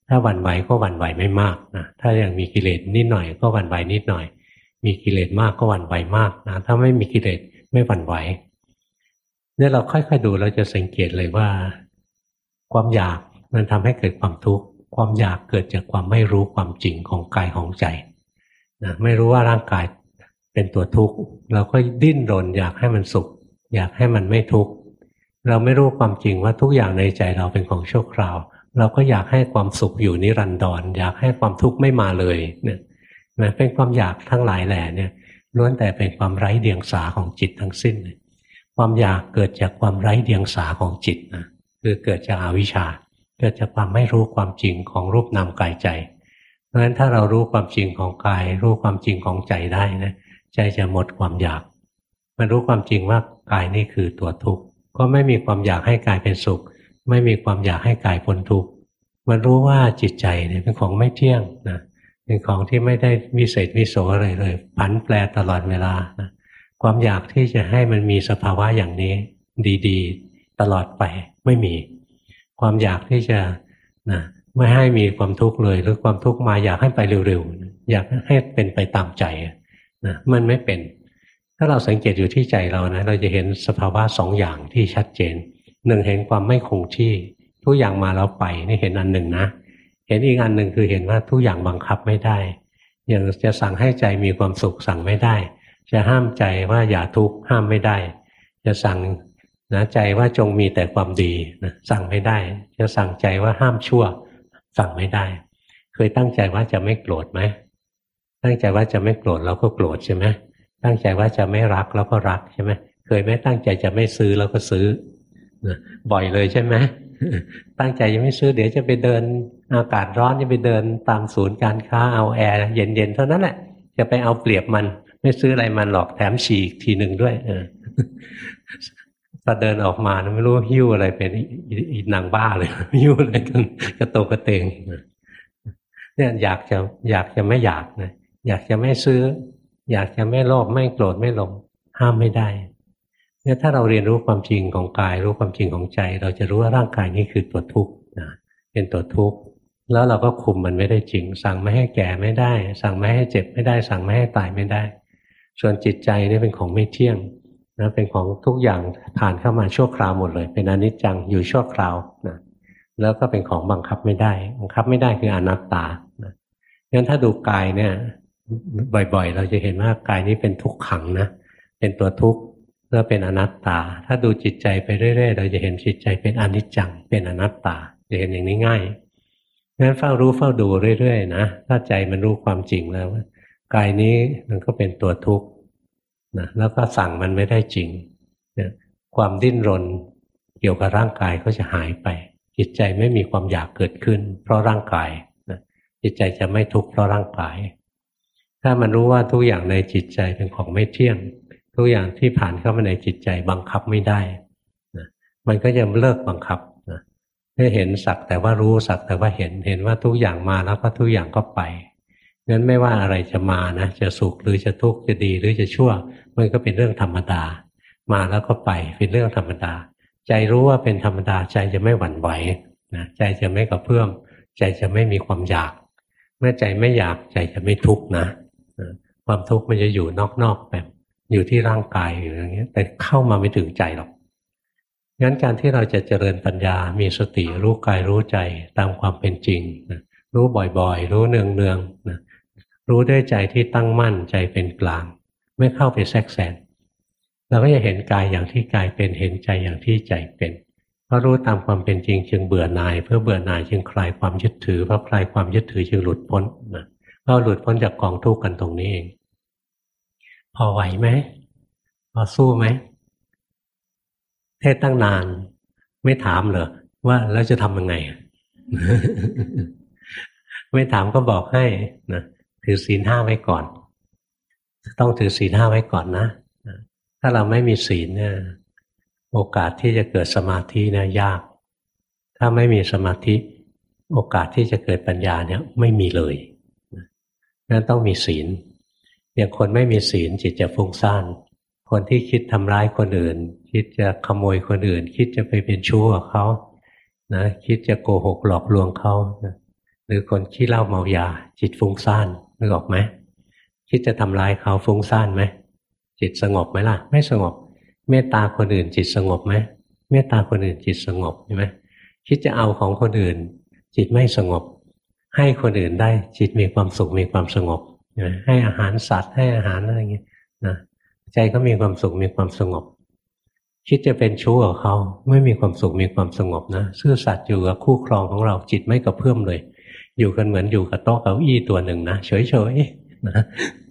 ถ้าหวั่นไหวก็หวั่นไหวไม่มากนะถ้ายังมีกิเลสนิดหน่อยก็หวั่นไหวนิดหน่อย มีกิเลสมากก็หวั่นไหวมากนะถ้าไม่มีกิเลสไม่หวั่นไหว เนี่ยเราค่อยๆดูเราจะสังเกตเลยว่า ความอยากมันทำให้เกิดความทุกข์ความอยากเกิดจากความไม่รู้ความจริงของกายของใจนะไม่รู้ว่าร่างกายเป็นตัวทุกข์เราก็ดิ้นรนอยากให้มันสุข อยากให้มันไม่ทุกข์เราไม่รู้ความจริงว่าทุกอย่างในใจเราเป็นของชั่วคราว เราก็อยากให้ความสุขอยู่นิรันดรอยากให้ความทุกข์ไม่มาเลยเนี่ยนะเป็นความอยากทั้งหลายแหล่เนี่ยล้วนแต่เป็นความไร้เดียงสาของจิตทั้งสิ้น ความอยากเกิดจากความไร้เดียงสาของจิตนะคือเกิดจากอาวิชชา เกิดจากความไม่รู้ความจริงของรูปนามกายใจ เพราะฉะนั้นถ้าเรารู้ความจริงของกาย รู้ความจริงของใจได้นะใจจะหมดความอยาก มันรู้ความจริงว่ากายนี่คือตัวทุกข์ก็ไม่มีความอยากให้กายเป็นสุข ไม่มีความอยากให้กายพ้นทุกข์มันรู้ว่าจิตใจเนี่ยเป็นของไม่เที่ยงนะเป็นของที่ไม่ได้วิเศษวิโสอะไรเลยผันแปรตลอดเวลานะ ความอยากที่จะให้มันมีสภาวะอย่างนี้ ดีๆ ตลอดไปไม่มี ความอยากที่จะนะไม่ให้มีความทุกข์เลย หรือความทุกข์มาอยากให้ไปเร็วๆอยากให้เป็นไปตามใจนะมันไม่เป็น ถ้าเราสังเกตอยู่ที่ใจเรานะ เราจะเห็นสภาวะสองอย่างที่ชัดเจนหนึ่งเห็นความไม่คงที่ทุกอย่างมาแล้วไปนี่เห็นอันหนึ่งนะเห็นอีกอันหนึ่งคือเห็นว่าทุกอย่างบังคับไม่ได้ อย่างจะสั่งให้ใจมีความสุขสั่งไม่ได้ จะห้ามใจว่าอย่าทุกข์ห้ามไม่ได้ จะสั่งนะใจว่าจงมีแต่ความดีนะสั่งไม่ได้ จะสั่งใจว่าห้ามชั่ว สั่งไม่ได้ เคยตั้งใจว่าจะไม่โกรธไหมตั้งใจว่าจะไม่โกรธเราก็โกรธใช่ไหมตั้งใจว่าจะไม่รักเราก็รักใช่ไหมเคยไหมตั้งใจจะไม่ซื้อเราก็ซื้อบ่อยเลยใช่ไหมตั้งใจจะไม่ซื้อเดี๋ยวจะไปเดินอากาศร้อนจะไปเดินตามศูนย์การค้าเอาแอร์เย็นๆเท่านั้นแหละ จะไปเอาเปรียบมัน ไม่ซื้ออะไรมันหรอกแถมฉีกทีหนึ่งด้วย เออพอเดินออกมาไม่รู้หิ้วอะไรเป็นอีนางบ้าเลยหิ้วอะไรกันกระโตกระเตงเนี่ยอยากจะอยากจะไม่อยากนะอยากจะไม่ซื้อ อยากจะไม่โลภไม่โกรธไม่หลงห้ามไม่ได้เนี่ยถ้าเราเรียนรู้ความจริงของกาย รู้ความจริงของใจ เราจะรู้ว่าร่างกายนี้คือตัวทุกข์นะเป็นตัวทุกข์ แล้วเราก็คุมมันไม่ได้จริง สั่งไม่ให้แก่ไม่ได้ สั่งไม่ให้เจ็บไม่ได้ สั่งไม่ให้ตายไม่ได้ ส่วนจิตใจนี่เป็นของไม่เที่ยงนะเป็นของทุกอย่างผ่านเข้ามาชั่วคราวหมดเลย เป็นอนิจจังอยู่ชั่วคราวนะแล้วก็เป็นของบังคับไม่ได้ บังคับไม่ได้คืออนัตตานะงั้นถ้าดูกายเนี่ยบ่อยๆ เราจะเห็นว่ากายนี้เป็นทุกขังนะเป็นตัวทุกข์แล้วเป็นอนัตตา ถ้าดูจิตใจไปเรื่อยๆ เราจะเห็นจิตใจเป็นอนิจจัง เป็นอนัตตาจะเห็นอย่างนี้ง่าย งั้นเฝ้ารู้เฝ้าดูเรื่อยๆนะถ้าใจมันรู้ความจริงแล้วกายนี้มันก็เป็นตัวทุกข์นะแล้วก็สั่งมันไม่ได้จริงนะความดิ้นรนเกี่ยวกับร่างกายก็จะหายไป จิตใจไม่มีความอยากเกิดขึ้น เพราะร่างกายนะจิตใจจะไม่ทุกข์เพราะร่างกาย ถ้ามันรู้ว่าทุกอย่างในจิตใจเป็นของไม่เที่ยง ทุกอย่างที่ผ่านเข้ามาในจิตใจบังคับไม่ได้นะมันก็จะเลิกบังคับ นะไม่เห็นสักแต่ว่ารู้สักแต่ว่าเห็นเห็นว่าทุกอย่างมาแล้วก็ทุกอย่างก็ไปงั้นไม่ว่าอะไรจะมานะจะสุขหรือจะทุกข์จะดีหรือจะชั่ว มันก็เป็นเรื่องธรรมดา มาแล้วก็ไปเป็นเรื่องธรรมดา ใจรู้ว่าเป็นธรรมดาใจจะไม่หวั่นไหวนะใจจะไม่กระเพื่อมใจจะไม่มีความอยาก เมื่อใจไม่อยากใจจะไม่ทุกข์นะ ความทุกข์มันจะอยู่นอกๆแบบอยู่ที่ร่างกายอยู่อย่างเงี้ย แต่เข้ามาไม่ถึงใจหรอก งั้นการที่เราจะเจริญปัญญา มีสติรู้กายรู้ใจตามความเป็นจริงนะรู้บ่อยๆ รู้เนืองๆนะรู้ด้วยใจที่ตั้งมั่นใจเป็นกลาง ไม่เข้าไปแทรกแซงเราก็จะเห็นกายอย่างที่กายเป็นเห็นใจอย่างที่ใจเป็นเพราะรู้ตามความเป็นจริงจึงเบื่อหน่ายเพื่อเบื่อหน่ายจึงคลายความยึดถือเพราะคลายความยึดถือจึงหลุดพ้นนะเราหลุดพ้นจากกองทุกข์กันตรงนี้เอง พอไหวไหมพอสู้ไหม เทศตั้งนาน ไม่ถามเหรอว่าแล้วจะทำยังไง ไม่ถามก็บอกให้นะถือศีลห้าไว้ก่อน ต้องถือศีลห้าไว้ก่อนนะ ถ้าเราไม่มีศีลเนี่ยโอกาสที่จะเกิดสมาธิเนี่ยยาก ถ้าไม่มีสมาธิ โอกาสที่จะเกิดปัญญาเนี่ยไม่มีเลยนั้นต้องมีศีลอย่างคนไม่มีศีลจิตจะฟุ้งซ่าน คนที่คิดทำร้ายคนอื่น คิดจะขโมยคนอื่น คิดจะไปเป็นชู้กับเขานะคิดจะโกหกหลอกลวงเขานะหรือคนขี้เหล้าเมายา จิตฟุ้งซ่านนึกออกไหมคิดจะทำร้ายเขาฟุ้งซ่านไหมจิตสงบไหมล่ะ ไม่สงบ เมตตาคนอื่น จิตสงบไหมเมตตาคนอื่นจิตสงบใช่ไหมคิดจะเอาของคนอื่น จิตไม่สงบ ให้คนอื่นได้จิตมีความสุขมีความสงบให้อาหารสัตว์ให้อาหารอะไรเงี้ยนะใจก็มีความสุขมีความสงบ คิดจะเป็นชู้กับเขาไม่มีความสุขมีความสงบนะซื่อสัตย์อยู่กับคู่ครองของเราจิตไม่กระเพื่อมเลย อยู่กันเหมือนอยู่กับโต๊ะเก้าอี้ตัวหนึ่งนะเฉยๆนะ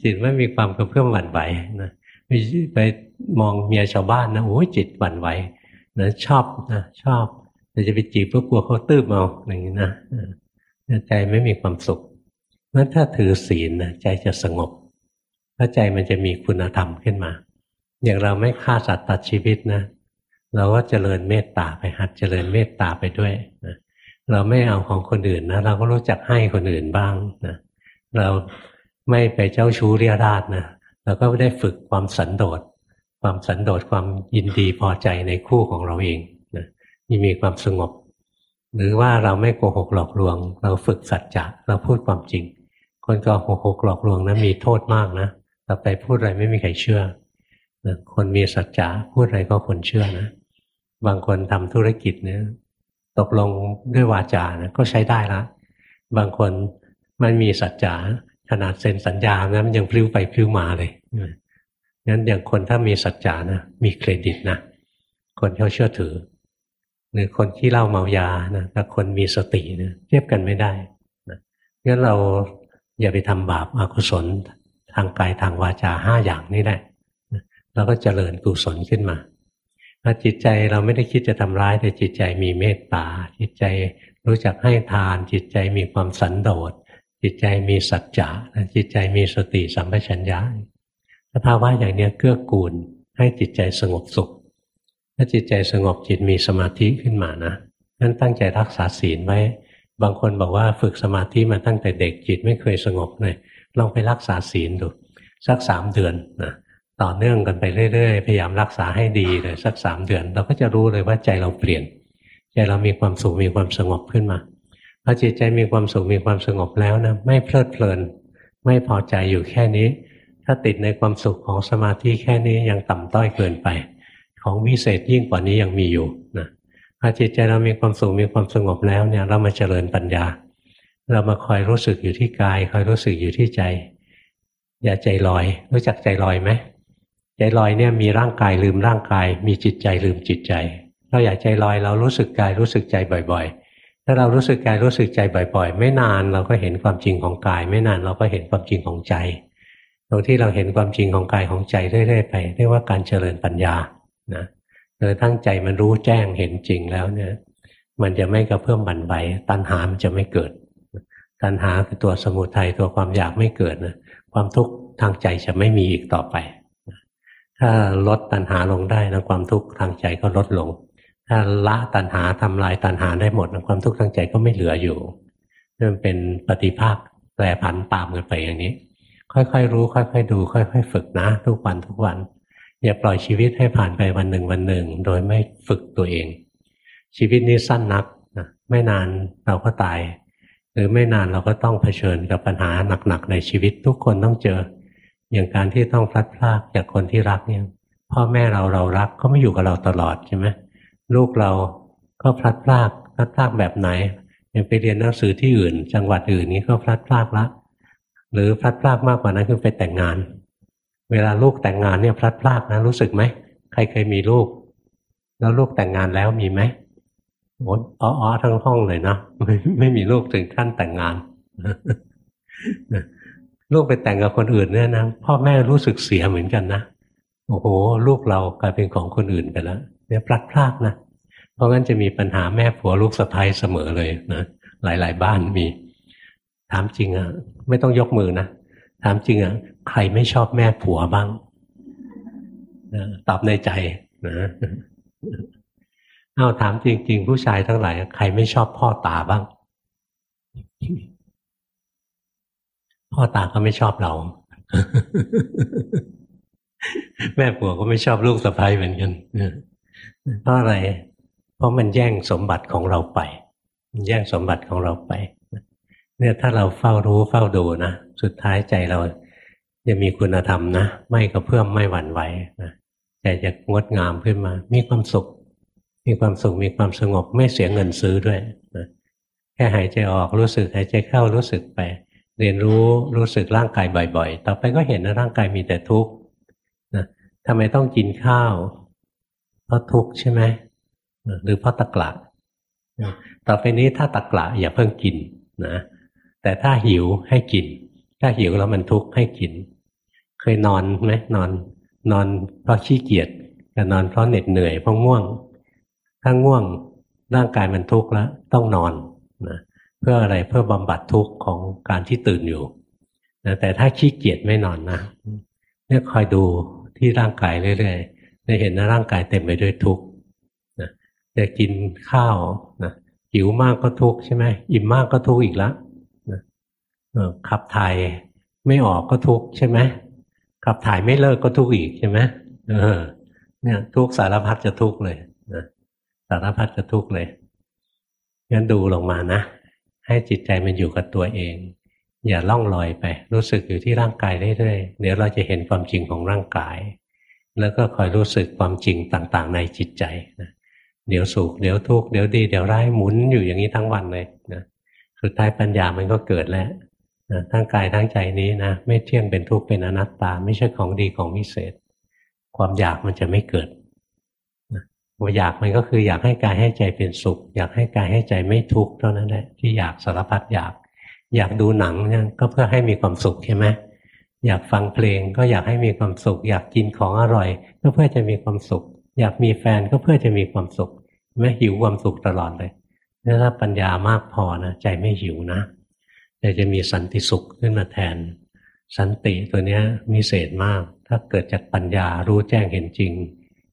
จิตไม่มีความกระเพื่อมหวั่นไหวนะไปไปมองเมียชาวบ้านนะโอ้ยจิตหวั่นไหวนะชอบนะชอบแต่จะไปจีบก็กลัวเขาตื้บเอาอย่างนี้นะใจไม่มีความสุขเพราะถ้าถือศีลนะใจจะสงบพระใจมันจะมีคุณธรรมขึ้นมา อย่างเราไม่ฆ่าสัตว์ตัดชีวิตนะเราก็เจริญเมตตาไปหัดเจริญเมตตาไปด้วยนะเราไม่เอาของคนอื่นนะเราก็รู้จักให้คนอื่นบ้างนะเราไม่ไปเจ้าชู้เรียราดนะเราก็ได้ฝึกความสันโดษความสันโดษความยินดีพอใจในคู่ของเราเองนะมีความสงบ หรือว่าเราไม่โกหกหลอกลวง เราฝึกสัจจะเราพูดความจริง คนก็โกหกหลอกลวงนะมีโทษมากนะเราไปพูดอะไรไม่มีใครเชื่อ นะคนมีสัจจะพูดอะไรก็คนเชื่อนะ บางคนทำธุรกิจเนี่ยตกลงด้วยวาจานะก็ใช้ได้ละบางคนมันมีสัจจะขนาดเซ็นสัญญานะมันยังพลิ้วไปพลิ้วมาเลยงั้นอย่างคนถ้ามีสัจจานะมีเครดิตนะคนเขาเชื่อถือ หรือคนที่เล่าเมายานะกับคนมีสตินะเทียบกันไม่ได้นะงั้นเราอย่าไปทำบาปอากุศลทางกายทางวาจาห้าอย่างนี่แหละ เราก็เจริญกุศลขึ้นมาถ้าจิตใจเราไม่ได้คิดจะทำร้าย แต่จิตใจมีเมตตา จิตใจรู้จักให้ทาน จิตใจมีความสันโดษ จิตใจมีสัจจะจิตใจมีสติสัมปชัญญะสภาวะอย่างนี้เกื้อกูลให้จิตใจสงบสุข ถ้าจิตใจสงบจิตมีสมาธิขึ้นมานะนั้นตั้งใจรักษาศีลไว้ บางคนบอกว่าฝึกสมาธิมาตั้งแต่เด็กจิตไม่เคยสงบเลยลองไปรักษาศีลดูสักสามเดือนนะ ต่อเนื่องกันไปเรื่อยๆ พยายามรักษาให้ดีเลยสักสามเดือน เราก็จะรู้เลยว่าใจเราเปลี่ยน ใจเรามีความสุขมีความสงบขึ้นมาพอจิตใจมีความสุขมีความสงบแล้วนะไม่เพลิดเพลิน ไม่พอใจอยู่แค่นี้ ถ้าติดในความสุขของสมาธิแค่นี้ยังต่ำต้อยเกินไป ของวิเศษยิ่งกว่านี้ยังมีอยู่นะพอจิตใจเรามีความสุขมีความสงบแล้วเนี่ยเรามาเจริญปัญญา เรามาคอยรู้สึกอยู่ที่กาย คอยรู้สึกอยู่ที่ใจ อย่าใจลอย รู้จักใจลอยไหม ใจลอยเนี่ยมีร่างกายลืมร่างกาย มีจิตใจลืมจิตใจ เราอยากใจลอยเรารู้สึกกายรู้สึกใจบ่อย ๆ ถ้าเรารู้สึกกายรู้สึกใจบ่อย ๆ ไม่นานเราก็เห็นความจริงของกาย ไม่นานเราก็เห็นความจริงของใจ ตรงที่เราเห็นความจริงของกายของใจเรื่อยๆไปเรียกว่าการเจริญปัญญานะโดยทั้งใจมันรู้แจ้งเห็นจริงแล้วเนี่ย มันจะไม่กระเพื่อมบันใบตัณหามันจะไม่เกิด ตัณหาคือตัวสมุทัยตัวความอยากไม่เกิดนะความทุกข์ทางใจจะไม่มีอีกต่อไป ถ้าลดตัณหาลงได้นะความทุกข์ทางใจก็ลดลง ถ้าละตัณหาทำลายตัณหาได้หมดความทุกข์ทางใจก็ไม่เหลืออยู่นั่นเป็นปฏิภาคแปรผันตามกันไปอย่างนี้ ค่อยๆรู้ ค่อยๆดู ค่อย ๆ ฝึกนะ ทุกวันทุกวัน อย่าปล่อยชีวิตให้ผ่านไปวันหนึ่งวันหนึ่ง โดยไม่ฝึกตัวเอง ชีวิตนี้สั้นนักนะไม่นานเราก็ตาย หรือไม่นานเราก็ต้องเผชิญกับปัญหาหนักๆในชีวิตทุกคนต้องเจอ อย่างการที่ต้องพลัดพรากจากคนที่รักเนี่ย พ่อแม่เราเรารักก็ไม่อยู่กับเราตลอดใช่ไหมลูกเราก็พลัดพรากพลัดพรากแบบไหนยังไปเรียนหนังสือที่อื่น จังหวัดอื่นนี้ก็พลัดพรากละ หรือพลัดพรากมากกว่านั้นคือไปแต่งงาน เวลาลูกแต่งงานเนี่ยพลัดพรากนะรู้สึกไหมใครเคยมีลูก แล้วลูกแต่งงานแล้วมีไหมโอ้อ๋อทั้งห้องเลยนะไม่ไม่มีลูกถึงขั้นแต่งงาน ลูกไปแต่งกับคนอื่นเนี่ยนะพ่อแม่รู้สึกเสียเหมือนกันนะโอ้โห ลูกเรากลายเป็นของคนอื่นไปแล้วเนี่ยพลัดพรากนะเพราะงั้นจะมีปัญหาแม่ผัวลูกสะใภ้เสมอเลยนะหลาย ๆ บ้านมี ถามจริงอะ ไม่ต้องยกมือนะถามจริงอะ ใครไม่ชอบแม่ผัวบ้างนะตอบในใจนะเอาถามจริง ๆ ผู้ชายทั้งหลายใครไม่ชอบพ่อตาบ้าง พ่อตาก็ไม่ชอบเรา แม่ผัวก็ไม่ชอบลูกสะใภ้เหมือนกันเพราะอะไร เพราะมันแย่งสมบัติของเราไป มันแย่งสมบัติของเราไป เนี่ยถ้าเราเฝ้ารู้เฝ้าดูนะสุดท้ายใจเราจะมีคุณธรรมนะไม่กระเพื่อมไม่หวั่นไหวนะใจจะงดงามขึ้นมา มีความสุข มีความสุขมีความสงบไม่เสียเงินซื้อด้วยนะแค่หายใจออกรู้สึกหายใจเข้ารู้สึกไป เรียนรู้รู้สึกร่างกายบ่อยๆ ต่อไปก็เห็นนะร่างกายมีแต่ทุกข์นะทำไมต้องกินข้าว เพราะทุกข์ใช่ไหมหรือเพราะตะกละต่อไปนี้ถ้าตะกละอย่าเพิ่งกินนะแต่ถ้าหิวให้กิน ถ้าหิวแล้วมันทุกข์ให้กิน เคยนอนไหมนอน นอนเพราะขี้เกียจกับนอนเพราะเหน็ดเหนื่อยเพราะง่วง ถ้าง่วงร่างกายมันทุกข์แล้วต้องนอนนะ เพื่ออะไรเพื่อบำบัดทุกข์ของการที่ตื่นอยู่นะแต่ถ้าขี้เกียจไม่นอนนะเนี่ยคอยดูที่ร่างกายเรื่อยๆจะเห็นนะร่างกายเต็มไปด้วยทุกข์นะจะกินข้าวนะหิวมากก็ทุกข์ใช่ไหมอิ่มมากก็ทุกข์อีกแล้วนะขับถ่ายไม่ออกก็ทุกข์ใช่ไหมขับถ่ายไม่เลิกก็ทุกข์อีกใช่ไหมเออ เนี่ย ทุกสารพัดจะทุกข์เลยนะสารพัดจะทุกข์เลยงั้นดูลงมานะ ให้จิตใจมันอยู่กับตัวเอง อย่าล่องลอยไป รู้สึกอยู่ที่ร่างกายเรื่อยๆเดี๋ยวเราจะเห็นความจริงของร่างกาย แล้วก็คอยรู้สึกความจริงต่างๆ ในจิตใจนะเดี๋ยวสุขเดี๋ยวทุกข์เดี๋ยวดีเดี๋ยวร้ายหมุนอยู่อย่างนี้ทั้งวันเลยนะสุดท้ายปัญญามันก็เกิดแล้วนะทั้งกายทั้งใจนี้นะไม่เที่ยงเป็นทุกข์เป็นอนัตตา ไม่ใช่ของดีของวิเศษ ความอยากมันจะไม่เกิด ว่าอยากมันก็คืออยากให้กายให้ใจเป็นสุข อยากให้กายให้ใจไม่ทุกข์เท่านั้นแหละที่อยากสารพัดอยาก อยากดูหนังเนี่ยก็เพื่อให้มีความสุขใช่ไหมอยากฟังเพลงก็อยากให้มีความสุข อยากกินของอร่อย ก็เพื่อจะมีความสุข อยากมีแฟนก็เพื่อจะมีความสุขไม่หิวความสุขตลอดเลยถ้าปัญญามากพอนะใจไม่หิวนะแต่จะมีสันติสุขขึ้นมาแทน สันติตัวนี้มีเศษมาก ถ้าเกิดจากปัญญารู้แจ้งเห็นจริง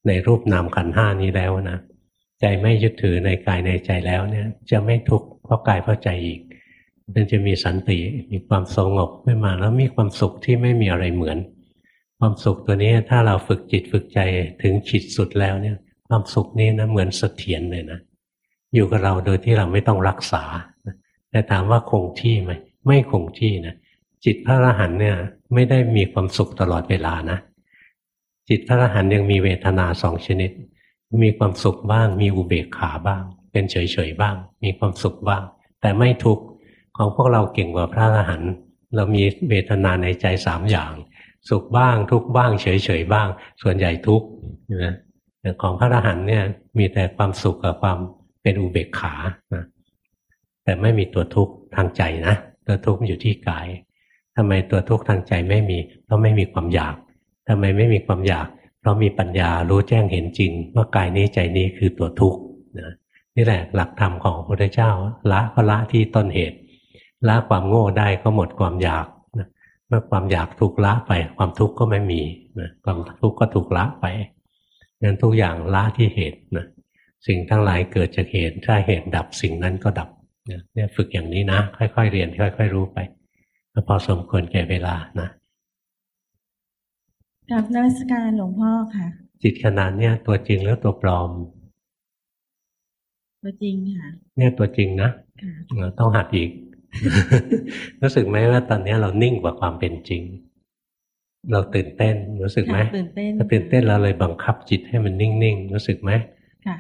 ในรูปนามขันห้านี้แล้วนะใจไม่ยึดถือในกายในใจแล้วเนี่ย จะไม่ทุกข์เพราะกายเพราะใจอีกมันจะมีสันติมีความสงบขึ้นมาแล้วมีความสุขที่ไม่มีอะไรเหมือน ความสุขตัวนี้ถ้าเราฝึกจิตฝึกใจถึงฉิดสุดแล้วเนี่ย ความสุขนี้นะเหมือนเสถียรเลยนะอยู่กับเราโดยที่เราไม่ต้องรักษาแต่ถามว่าคงที่ไหมไม่คงที่นะจิตพระอรหันต์เนี่ย ไม่ได้มีความสุขตลอดเวลานะ จิตพระอรหันต์ยังมีเวทนาสองชนิด มีความสุขบ้าง มีอุเบกขาบ้าง เป็นเฉยๆบ้าง มีความสุขบ้าง แต่ไม่ทุกข์ของพวกเราเก่งกว่าพระอรหันต์เรามีเวทนาในใจสามอย่าง สุขบ้างทุกบ้าง เฉยๆบ้าง ส่วนใหญ่ทุกข์นะของพระอรหันต์เนี่ยมีแต่ความสุขกับความเป็นอุเบกขานะแต่ไม่มีตัวทุกข์ทางใจนะตัวทุกข์อยู่ที่กายทำไมตัวทุกข์ทางใจไม่มีเพราะไม่มีความอยาก ทำไมไม่มีความอยาก เพราะมีปัญญารู้แจ้งเห็นจริง ว่ากายนี้ใจนี้คือตัวทุกข์นะนี่แหละหลักธรรมของพระพุทธเจ้า ละก็ละที่ต้นเหตุ ละความโง่ได้ก็หมดความอยากนะเมื่อความอยากถูกละไป ความทุกข์ก็ไม่มีนะความทุกข์ก็ถูกละไปงั้นทุกอย่างละที่เหตุนะสิ่งทั้งหลายเกิดจากเหตุถ้าเหตุดับสิ่งนั้นก็ดับเนี่ยฝึกอย่างนี้นะ ค่อยๆเรียนค่อย ๆ รู้ไปแล้วพอสมควรแก่เวลานะ กับนักสการหลวงพ่อค่ะ จิตขนาดเนี้ยตัวจริงหรือตัวปลอม ตัวจริงค่ะ เนี่ยตัวจริงนะต้องหัดอีก รู้สึกไหมว่าตอนนี้เรานิ่งกว่าความเป็นจริง เราตื่นเต้นรู้สึกไหมตื่นเต้นถ้าตื่นเต้นเราเลยบังคับจิตให้มันนิ่งๆรู้สึกไหม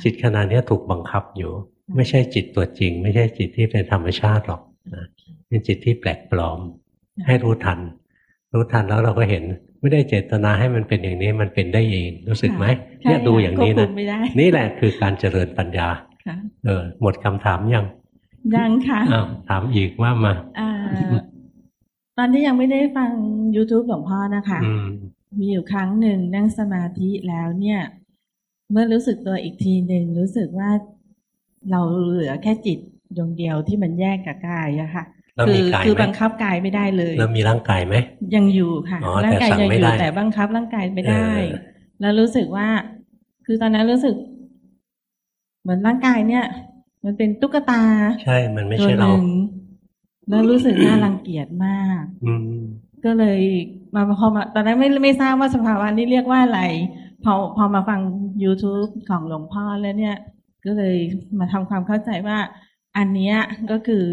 จิตขนาดนี้ถูกบังคับอยู่ ไม่ใช่จิตตัวจริง ไม่ใช่จิตที่เป็นธรรมชาติหรอกนะเป็นจิตที่แปลกปลอม ให้รู้ทัน รู้ทันแล้วเราก็เห็น ไม่ได้เจตนาให้มันเป็นอย่างนี้มันเป็นได้เอง รู้สึกไหมเนี่ยดูอย่างนี้นะนี่แหละคือการเจริญปัญญาเออ หมดคำถามยังยังค่ะถามอีกว่ามาตอนที่ยังไม่ได้ฟัง youtube หลวงพ่อนะคะ มีอยู่ครั้งหนึ่งนั่งสมาธิแล้วเนี่ย เมื่อรู้สึกตัวอีกทีหนึ่งรู้สึกว่าเราเหลือแค่จิตดวงเดียวที่มันแยกกับกายอะค่ะ คือคือบังคับกายไม่ได้เลย แล้วมีร่างกายไหมยังอยู่ค่ะร่างกายยังอยู่แต่บังคับร่างกายไม่ได้ แล้วรู้สึกว่า คือตอนนั้นรู้สึก เหมือนร่างกายเนี่ย มันเป็นตุ๊กตา ใช่ มันไม่ใช่เราแล้วรู้สึกน่ารังเกียจมากอืก็เลยมาพอมา ตอนนั้นไม่ไม่ทราบว่าสภาวะนี้เรียกว่าอะไร พอพอมาฟัง youtube ของหลวงพ่อแล้วเนี่ย ก็เลยมาทำความเข้าใจว่า อันเนี้ยก็คือ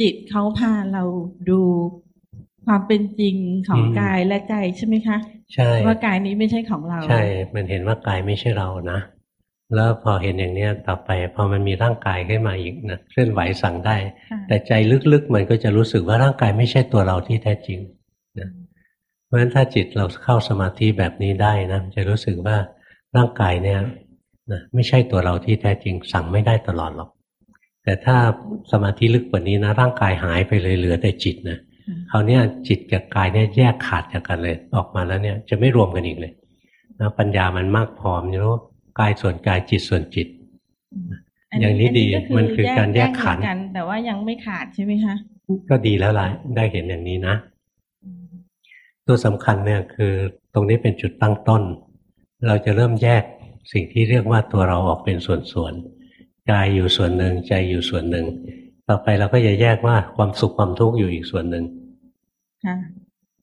จิตเขาพาเราดูความเป็นจริงของกายและใจใช่ไหมคะใช่ว่ากายนี้ไม่ใช่ของเรา ใช่ มันเห็นว่ากายไม่ใช่เรานะแล้วพอเห็นอย่างเนี้ยต่อไปพอมันมีร่างกายขึ้นมาอีกนะเคลื่อนไหวสั่งได้ แต่ใจลึกๆมันก็จะรู้สึกว่าร่างกายไม่ใช่ตัวเราที่แท้จริงนะเพราะฉะนั้นถ้าจิตเราเข้าสมาธิแบบนี้ได้นะจะรู้สึกว่าร่างกายเนี่ยนะไม่ใช่ตัวเราที่แท้จริง สั่งไม่ได้ตลอดหรอก แต่ถ้าสมาธิลึกกว่านี้นะ ร่างกายหายไปเลยเหลือแต่จิตนะคราวนี้จิตกับกายเนี่ยแยกขาดจากกันเลยออกมาแล้วเนี่ยจะไม่รวมกันอีกเลยนะปัญญามันมากพอมันรู้กายส่วนกายจิตส่วนจิต อย่างนี้ดีมันคือการแยกขันกัน แต่ว่ายังไม่ขาดใช่ไหมคะก็ดีแล้วล่ะได้เห็นอย่างนี้นะ ตัวสำคัญเนี่ยคือตรงนี้เป็นจุดตั้งต้น เราจะเริ่มแยกสิ่งที่เรียกว่าตัวเราออกเป็นส่วนๆ กายอยู่ส่วนหนึ่งใจอยู่ส่วนหนึ่ง ต่อไปเราก็จะแยกว่าความสุขความทุกข์อยู่อีกส่วนหนึ่ง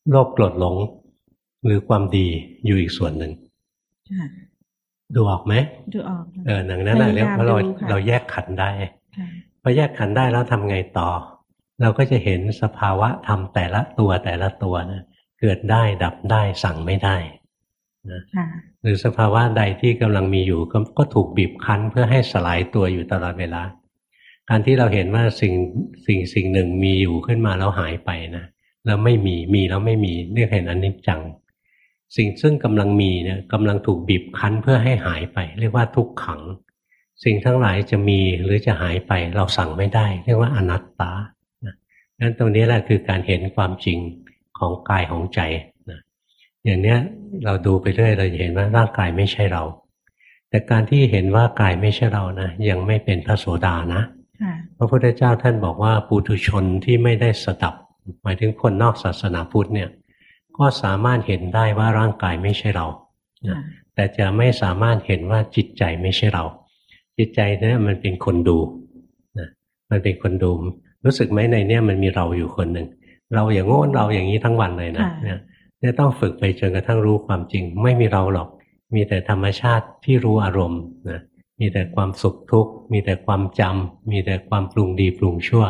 โลภโกรธหลงหรือความดีอยู่อีกส่วนหนึ่งดูออกไหมดูออกเออหนังนั้นเรียกว่าเราเราแยกขันได้พอแยกขันได้แล้วทำไงต่อ เราก็จะเห็นสภาวะทำแต่ละตัวแต่ละตัวนะเกิดได้ดับได้สั่งไม่ได้ นะหรือสภาวะใดที่กำลังมีอยู่ก็ก็ถูกบีบคั้นเพื่อให้สลายตัวอยู่ตลอดเวลา การที่เราเห็นว่าสิ่งสิ่งสิ่งหนึ่งมีอยู่ขึ้นมาแล้วหายไปนะแล้วไม่มีมีแล้วไม่มีเรียกเห็นอนิจจัง สิ่งซึ่งกำลังมีเนี่ยกำลังถูกบีบคั้นเพื่อให้หายไป เรียกว่าทุกขัง สิ่งทั้งหลายจะมีหรือจะหายไป เราสั่งไม่ได้ เรียกว่าอนัตตานั้นตรงนี้แหละคือการเห็นความจริงของกายของใจนะ อย่างเนี้ยเราดูไปเรื่อยเราจะเห็นว่าร่างกายไม่ใช่เรา แต่การที่เห็นว่ากายไม่ใช่เรานะยังไม่เป็นพระโสดานะพระพุทธเจ้าท่านบอกว่าปุถุชนที่ไม่ได้สดับ หมายถึงคนนอกศาสนาพุทธเนี่ยก็สามารถเห็นได้ว่าร่างกายไม่ใช่เราแต่จะไม่สามารถเห็นว่าจิตใจไม่ใช่เรา จิตใจเนี่ยมันเป็นคนดูนะมันเป็นคนดู รู้สึกไหมในเนี่ยมันมีเราอยู่คนหนึ่งเราอย่างโง่เราอย่างนี้ทั้งวันเลยนะเนี่ย เนี่ยต้องฝึกไปจนกระทั่งรู้ความจริง ไม่มีเราหรอก มีแต่ธรรมชาติที่รู้อารมณ์นะมีแต่ความสุขทุกข์ มีแต่ความจำมีแต่ความปรุงดีปรุงชั่ว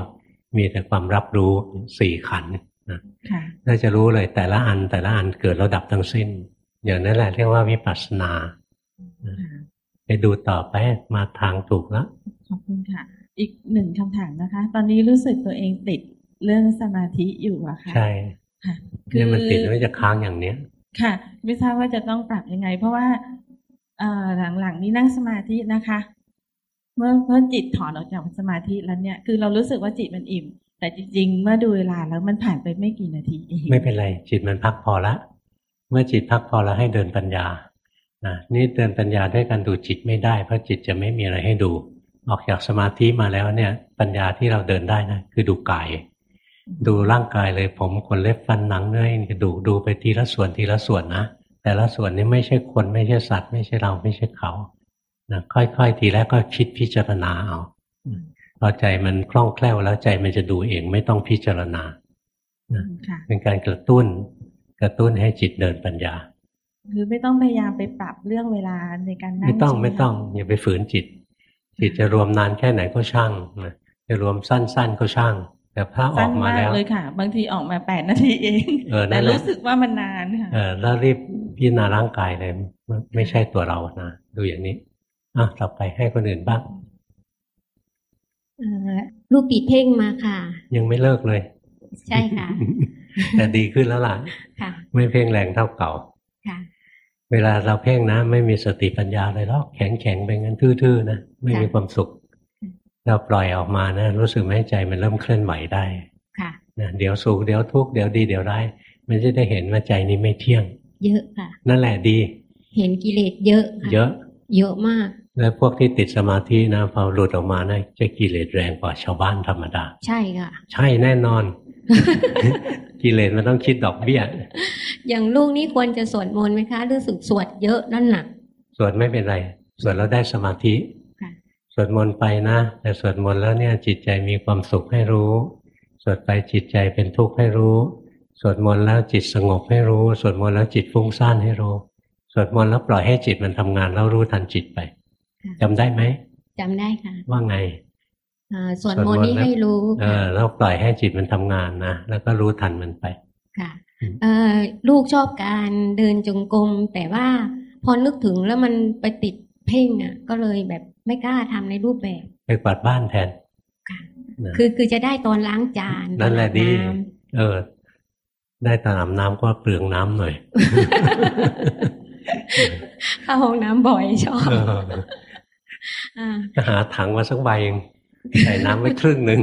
มีแต่ความรับรู้สี่ขันนะน่าจะรู้เลยแต่ละอันแต่ละอันเกิดระดับทั้งสิ้น อย่างนั้นแหละเรียกว่าวิปัสสนาไปดูต่อไปมาทางถูกแล้ว ขอบคุณค่ะ อีกหนึ่งคำถามนะคะ ตอนนี้รู้สึกตัวเองติดเรื่องสมาธิอยู่อะค่ะ ใช่ ค่ะคือมันติดแล้วจะค้างอย่างเนี้ย ค่ะ ไม่ทราบว่าจะต้องปรับยังไง เพราะว่าเอ่อหลังๆนี้นั่งสมาธินะคะ เมื่อเมื่อจิตถอนออกจากสมาธิแล้วเนี่ย คือเรารู้สึกว่าจิตมันอิ่ม แต่จริงๆ เมื่อดูเวลาแล้วมันผ่านไปไม่กี่นาทีเองไม่เป็นไร จิตมันพักพอละ เมื่อจิตพักพอแล้วให้เดินปัญญานะนี่เดินปัญญาด้วยการดูจิตไม่ได้ เพราะจิตจะไม่มีอะไรให้ดู ออกจากสมาธิมาแล้วเนี่ย ปัญญาที่เราเดินได้นะคือดูกาย ดูร่างกายเลยผมขนเล็บฟันหนังเนื้อกระดูกดูไปทีละส่วนทีละส่วนนะแต่ละส่วนนี้ไม่ใช่คนไม่ใช่สัตว์ ไม่ใช่เราไม่ใช่เขานะค่อยๆทีแรกก็คิดพิจารณาเอาพอใจมันคล่องแคล่วแล้วใจมันจะดูเองไม่ต้องพิจารณาเป็นการกระตุ้น กระตุ้นให้จิตเดินปัญญา คือไม่ต้องพยายามไปปรับเรื่องเวลาในการนั่งไม่ต้องไม่ต้อง อย่าไปฝืนจิต จิตจะรวมนานแค่ไหนก็ช่างจะรวมสั้น ๆก็ช่าง แต่ถ้าออกมาแล้วเลยค่ะ บางทีออกมาแปดนาทีเองแต่รู้สึกว่ามันนานค่ะเออแล้วรีบพิจารณาร่างกายเลยไม่ใช่ตัวเรานะดูอย่างนี้อะต่อไปให้คนอื่นบ้างลูกปิดเพ่งมาค่ะ ยังไม่เลิกเลย ใช่ค่ะ แต่ดีขึ้นแล้วล่ะค่ะ ไม่เพ่งแรงเท่าเก่าค่ะเวลาเราเพ่งนะ ไม่มีสติปัญญาเลยหรอกแข็งแข็งไปงั้นทื่อๆนะไม่มีความสุข เราปล่อยออกมานะรู้สึกไหมใจมันเริ่มเคลื่อนไหวได้ค่ะนะเดี๋ยวสุขเดี๋ยวทุกข์เดี๋ยวดีเดี๋ยวร้ายมันจะได้เห็นว่าใจนี้ไม่เที่ยง เยอะค่ะ นั่นแหละดี เห็นกิเลสเยอะเยอะ เยอะมาก แล้วพวกที่ติดสมาธินะพอหลุดออกมานะจะกิเลสแรงกว่าชาวบ้านธรรมดา ใช่ค่ะ ใช่แน่นอน กิเลสมันต้องคิดดอกเบี้ย อย่างลูกนี่ควรจะสวดมนต์ไหมคะรู้สึกสวดเยอะนั่นหนักสวดไม่เป็นไรสวดแล้วได้สมาธิส วดมนต์ไปนะ แต่สวดมนต์แล้วเนี่ยจิตใจมีความสุขให้รู้ สวดไปจิตใจเป็นทุกข์ให้รู้ สวดมนต์แล้วจิตสงบให้รู้ สวดมนต์แล้วจิตฟุ้งซ่านให้รู้ สวดมนต์แล้วปล่อยให้จิตมันทำงานแล้วรู้ทันจิตไปจำได้ไหมจำได้ค่ะ ว่าไงสวดมนต์นี้ให้รู้เออแล้วปล่อยให้จิตมันทำงานนะแล้วก็รู้ทันมันไป ค่ะเออลูกชอบการเดินจงกรมแต่ว่าพอนึกถึงแล้วมันไปติดเพ่งอะ ก็เลยแบบ ไม่กล้าทำในรูปแบบ ไปกวาดบ้านแทนค่ะคือคือจะได้ตอนล้างจานนั่นแหละดี เออ ได้ตอนอาบน้ำก็เปลืองน้ำหน่อยเข้าห้องน้ำบ่อยชอบหาถังมาสักใบเองใส่น้ำไว้ครึ่งหนึ่ง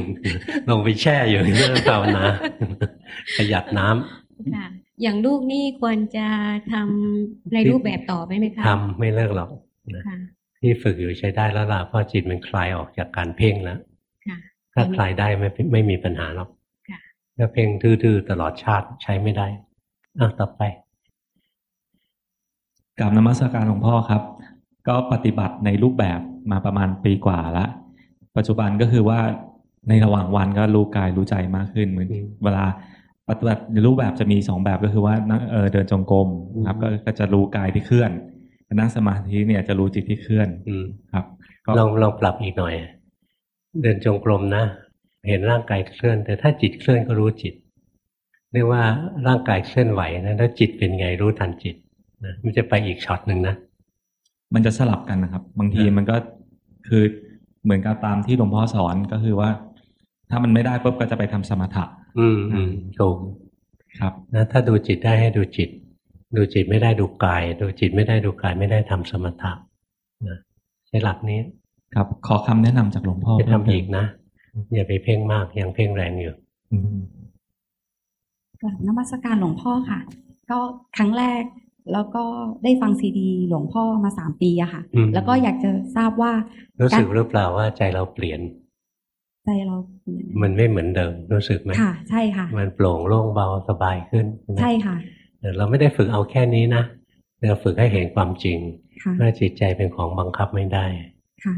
ลงไปแช่อยู่นี่ภาวนาประหยัดน้ำค่ะอย่างลูกนี่ควรจะทำในรูปแบบต่อไหมไหมคะทำไม่เลิกหรอก ที่ฝึกอยู่ใช้ได้แล้วล่ะเพราะจิตมันคลายออกจากการเพ่งแล้วถ้าคลายได้ไม่ไม่มีปัญหาหรอกถ้าเพ่งทื่อๆตลอดชาติใช้ไม่ได้อะต่อไปกราบนมัสการหลวงพ่อครับ ก็ปฏิบัติในรูปแบบมาประมาณปีกว่าละปัจจุบันก็คือว่าในระหว่างวันก็รู้กายรู้ใจมากขึ้นเหมือนเวลาปฏิบัติในรูปแบบจะมีสองแบบก็คือว่านั่งเออเดินจงกรมครับก็ก็จะรู้กายที่เคลื่อน นั่งสมาธิเนี่ยจะรู้จิตที่เคลื่อนครับลองลองปรับอีกหน่อย เดินจงกรมนะ เห็นร่างกายเคลื่อน แต่ถ้าจิตเคลื่อนก็รู้จิตเรียกว่าร่างกายเคลื่อนไหวนะแล้วจิตเป็นไงรู้ทันจิตนะมันจะไปอีกช็อตหนึ่งนะมันจะสลับกันนะครับ บางทีมันก็คือเหมือนกับตามที่หลวงพ่อสอนก็คือว่า ถ้ามันไม่ได้ปุ๊บก็จะไปทำสมถะ อืมอืมถูกครับนะถ้าดูจิตได้ให้ดูจิต ดูจิตไม่ได้ดูกาย ดูจิตไม่ได้ดูกายไม่ได้ทำสมถะนะใช้หลักนี้ ครับ ขอคำแนะนำจากหลวงพ่อไปทำอีกนะอย่าไปเพ่งมากยังเพ่งแรงอยู่กลับนมัสการหลวงพ่อค่ะ ก็ครั้งแรกแล้วก็ได้ฟังซีดี หลวงพ่อมาสามปีอะค่ะ แล้วก็อยากจะทราบว่า รู้สึกหรือเปล่าว่าใจเราเปลี่ยน ใจเราเปลี่ยนมันไม่เหมือนเดิมรู้สึกไหมค่ะ ใช่ค่ะ มันโปร่งโล่งเบาสบายขึ้น ใช่ค่ะ เราไม่ได้ฝึกเอาแค่นี้นะเราฝึกให้เห็นความจริงว่าจิตใจเป็นของบังคับไม่ได้ค่ะ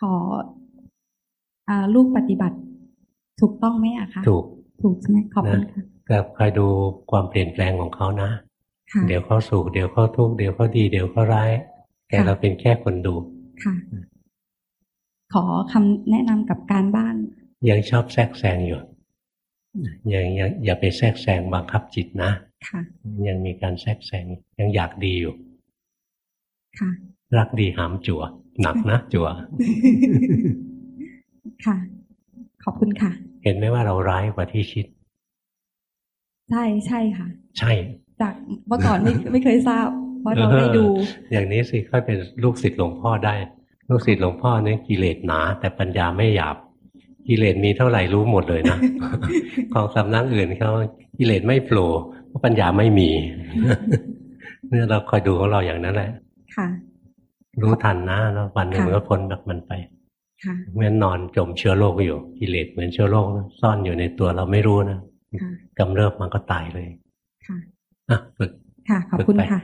ขออลูกปฏิบัติถูกต้องไหมอะคะถูกถูกใช่ไหมขอบคุณค่ะกับคอยดูความเปลี่ยนแปลงของเขานะเดี๋ยวเขาสุขเดี๋ยวเขาทุกข์เดี๋ยวเขาดีเดี๋ยวเขาร้าย แต่เราเป็นแค่คนดูค่ะ ขอคำแนะนำกับการบ้าน ยังชอบแทรกแซงอยู่ ยังยังอย่าไปแทรกแซงบังคับจิตนะค่ะยังมีการแทรกแซงยังอยากดีอยู่ ค่ะรักดีหามจั่วหนักนะจั่วค่ะ ขอบคุณค่ะ เห็นไหมว่าเราร้ายกว่าที่คิด ใช่ใช่ค่ะ ใช่ จากเมื่อก่อนไม่ไม่เคยทราบเพราะเราได้ดู อย่างนี้สิค่อยเป็นลูกศิษย์หลวงพ่อได้ ลูกศิษย์หลวงพ่อเนี่ยกิเลสหนา แต่ปัญญาไม่หยาบ กิเลสมีเท่าไหร่รู้หมดเลยนะของสำนักอื่นเขากิเลสไม่โผล่เพราะปัญญาไม่มีเนี่ยเราคอยดูของเราอย่างนั้นแหละ ค่ะ รู้ทันนะแล้ววันหนึ่งมันก็พ้นแบบมันไปค่ะเมื่อนอนจมเชื้อโรคอยู่กิเลสเหมือนเชื้อโรคซ่อนอยู่ในตัวเราไม่รู้นะกำเริบมันก็ตายเลย ค่ะอะฝึกค่ะขอบคุณค่ะ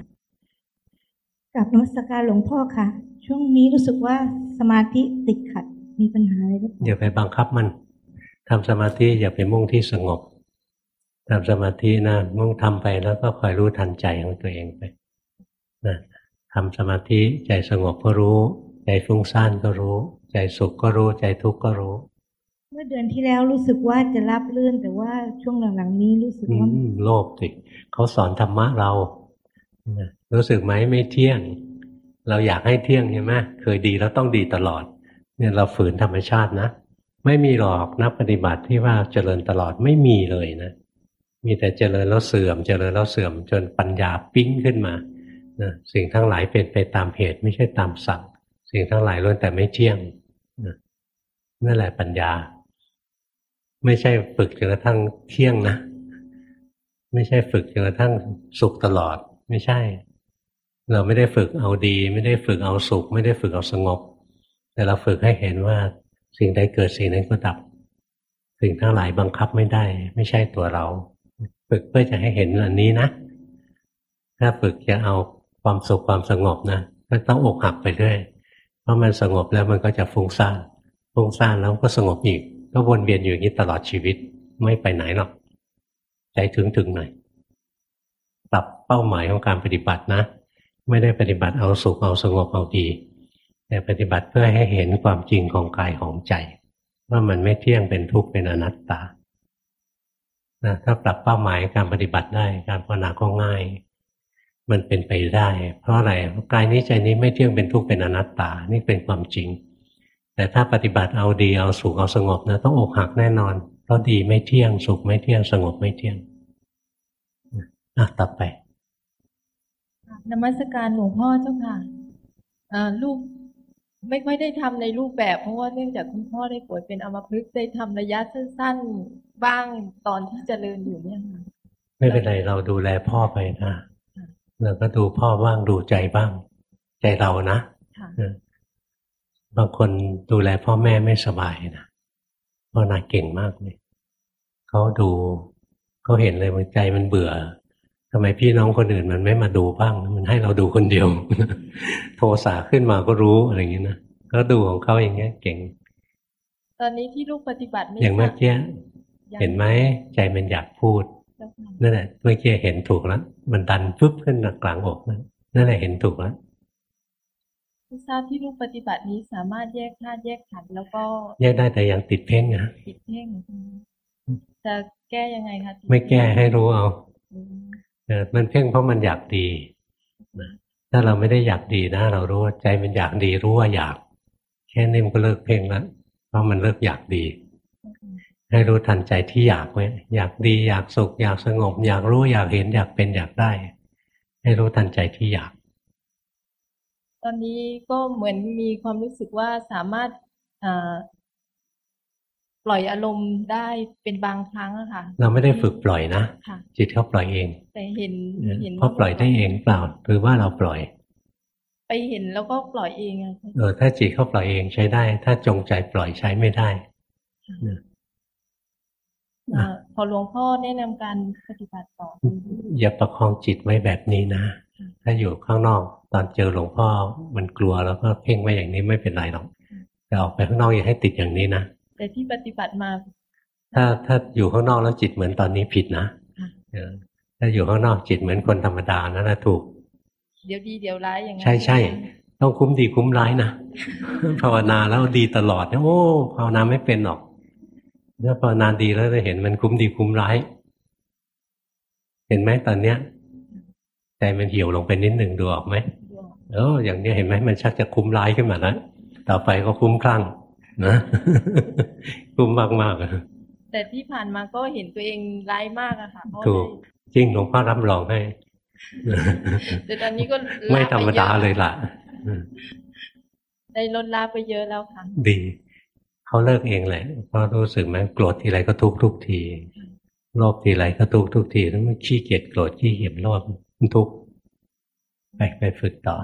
กับนมัสการหลวงพ่อค่ะ ช่วงนี้รู้สึกว่าสมาธิติดขัด มีปัญหาอะไรหรือเปล่าอย่าไปบังคับมันทำสมาธิอย่าไปมุ่งที่สงบทำสมาธินะมุ่งทำไปแล้วก็คอยรู้ทันใจของตัวเองไปนะทำสมาธิใจสงบก็รู้ ใจฟุ้งซ่านก็รู้ ใจสุขก็รู้ ใจทุกข์ก็รู้ เมื่อเดือนที่แล้วรู้สึกว่าจะรับเลื่อนแต่ว่าช่วงหลังๆนี้รู้สึกว่าโลภสิเขาสอนธรรมะเรารู้สึกไหมไม่เที่ยง เราอยากให้เที่ยงใช่ไหมเคยดีแล้วต้องดีตลอด เนี่ยเราฝืนธรรมชาตินะ ไม่มีหรอกนักปฏิบัติที่ว่าเจริญตลอดไม่มีเลยนะ มีแต่เจริญแล้วเสื่อม เจริญแล้วเสื่อมจนปัญญาปิ้งขึ้นมานะสิ่งทั้งหลายเป็นไปตามเหตุไม่ใช่ตามสั่ง สิ่งทั้งหลายล้วนแต่ไม่เที่ยงนั่นแหละปัญญา ไม่ใช่ฝึกจนกระทั่งเที่ยงนะ ไม่ใช่ฝึกจนกระทั่งสุขตลอด ไม่ใช่ เราไม่ได้ฝึกเอาดี ไม่ได้ฝึกเอาสุข ไม่ได้ฝึกเอาสงบ แต่เราฝึกให้เห็นว่าสิ่งใดเกิดสิ่งนั้นก็ดับ สิ่งทั้งหลายบังคับไม่ได้ ไม่ใช่ตัวเรา ฝึกเพื่อจะให้เห็นอันนี้นะ ถ้าฝึกจะเอาความสุขความสงบนะก็ต้องอกหักไปเรื่อยเพราะมันสงบแล้วมันก็จะฟุ้งซ่านฟุ้งซ่านแล้วก็สงบอีก ก็วนเวียนอยู่อย่างนี้ตลอดชีวิตไม่ไปไหนหรอกใจถึงถึงหน่อยปรับเป้าหมายของการปฏิบัตินะ ไม่ได้ปฏิบัติเอาสุขเอาสงบเอาดี แต่ปฏิบัติเพื่อให้เห็นความจริงของกายของใจ ว่ามันไม่เที่ยงเป็นทุกข์เป็นอนัตตานะถ้าปรับเป้าหมายการปฏิบัติได้การภาวนาก็ง่าย มันเป็นไปได้ เพราะอะไรกายนี้ใจนี้ไม่เที่ยงเป็นทุกข์เป็นอนัตตา นี่เป็นความจริง แต่ถ้าปฏิบัติเอาดีเอาสุขเอาสงบนะต้องอกหักแน่นอน เพราะดีไม่เที่ยงสุขไม่เที่ยงสงบไม่เที่ยงอะต่อไปนมัสการหลวงพ่อเจ้าค่ะลูก ไม่ค่อยได้ทำในรูปแบบเพราะว่าเนื่องจากคุณพ่อได้ป่วยเป็นอัมพฤกษ์ได้ทำระยะสั้นๆบ้างตอนที่จเจริญอยู่เนี่ยค่ะไม่เป็นไรเราดูแลพ่อไปนะเราก็ดูพ่อบ้างดูใจบ้าง ใจเรานะบางคนดูแลพ่อแม่ไม่สบายนะพ่อนาเก่งมากเลยเขาดูเขาเห็นเลยว่าใจมันเบื่อ ทำไมพี่น้องคนอื่นมันไม่มาดูบ้าง มันให้เราดูคนเดียว โทสะขึ้นมาก็รู้อะไรอย่างนี้นะก็ดูของเขาอย่างเงี้ย เก่ง ตอนนี้ที่ลูกปฏิบัติอย่างเมื่อกี้เห็นไหมใจมันอยากพูดนั่นแหละเมื่อกี้เห็นถูกแล้วมันดันปุ๊บขึ้นกลางอกนั่นนั่นแหละเห็นถูกแล้วทราบที่ลูกปฏิบัตินี้สามารถแยกธาตุแยกขันธ์แล้วก็ แยกได้แต่ยังติดเพ่งนะติดเพ่งจะแก้ยังไงคะไม่แก้ให้รู้เอาเออ มันเพ่งเพราะมันอยากดีถ้าเราไม่ได้อยากดีนะ เรารู้ว่าใจมันอยากดีรู้ว่าอยาก แค่นี้มันก็เลิกเพ่งแล้วเพราะมันเลิกอยากดี ให้รู้ทันใจที่อยากไว้อยากดีอยากสุขอยากสงบ อยากรู้อยากเห็นอยากเป็นอยากได้ ให้รู้ทันใจที่อยาก ตอนนี้ก็เหมือนมีความรู้สึกว่าสามารถ ปล่อยอารมณ์ได้เป็นบางครั้งอะค่ะ เราไม่ได้ฝึกปล่อยนะจิตเขาปล่อยเอง แต่เห็นเห็นเขาปล่อยได้เองเปล่าหรือว่าเราปล่อย ไปเห็นแล้วก็ปล่อยเองอะเออถ้าจิตเขาปล่อยเองใช้ได้ ถ้าจงใจปล่อยใช้ไม่ได้พอหลวงพ่อแนะนำการปฏิบัติต่อ อย่าประคองจิตไว้แบบนี้นะ ถ้าอยู่ข้างนอกตอนเจอหลวงพ่อมันกลัวแล้วก็เพ่งไว้อย่างนี้ไม่เป็นไรหรอกแต่ออกไปข้างนอกอย่าให้ติดอย่างนี้นะ แต่ที่ปฏิบัติมา ถ้าถ้าอยู่ข้างนอกแล้วจิตเหมือนตอนนี้ผิดนะถ้าอยู่ข้างนอกจิตเหมือนคนธรรมดานั่นแหละถูก เดี๋ยวดีเดี๋ยวร้ายอย่างนั้นใช่ใช่ต้องคุ้มดีคุ้มร้ายนะภาวนาแล้วดีตลอดโอ้ภาวนาไม่เป็นหรอกถ้าภาวนาดีแล้วจะเห็นมันคุ้มดีคุ้มร้าย เห็นไหมตอนเนี้ยใจมันเหี่ยวลงไปนิดหนึ่งดูออกไหมเอออย่างนี้เห็นไหมมันชักจะคุ้มร้ายขึ้นมาแล้วต่อไปก็คุ้มคลั่ง นะคุ้มมากมากแต่ที่ผ่านมาก็เห็นตัวเองร้ายมากอะค่ะถูกจริงหลวงพ่อรับรองให้แต่ตอนนี้ก็ไม่ธรรมดาเลยล่ะได้ลดลาไปเยอะแล้วค่ะดีเขาเลิกเองแหละเพราะรู้สึกไหมโกรธทีไรก็ทุกทุกทีโลภทีไรก็ทุกทุกทีแล้วมันขี้เกียจโกรธขี้เหี่ยมโลภมันทุกไปไปฝึกต่อ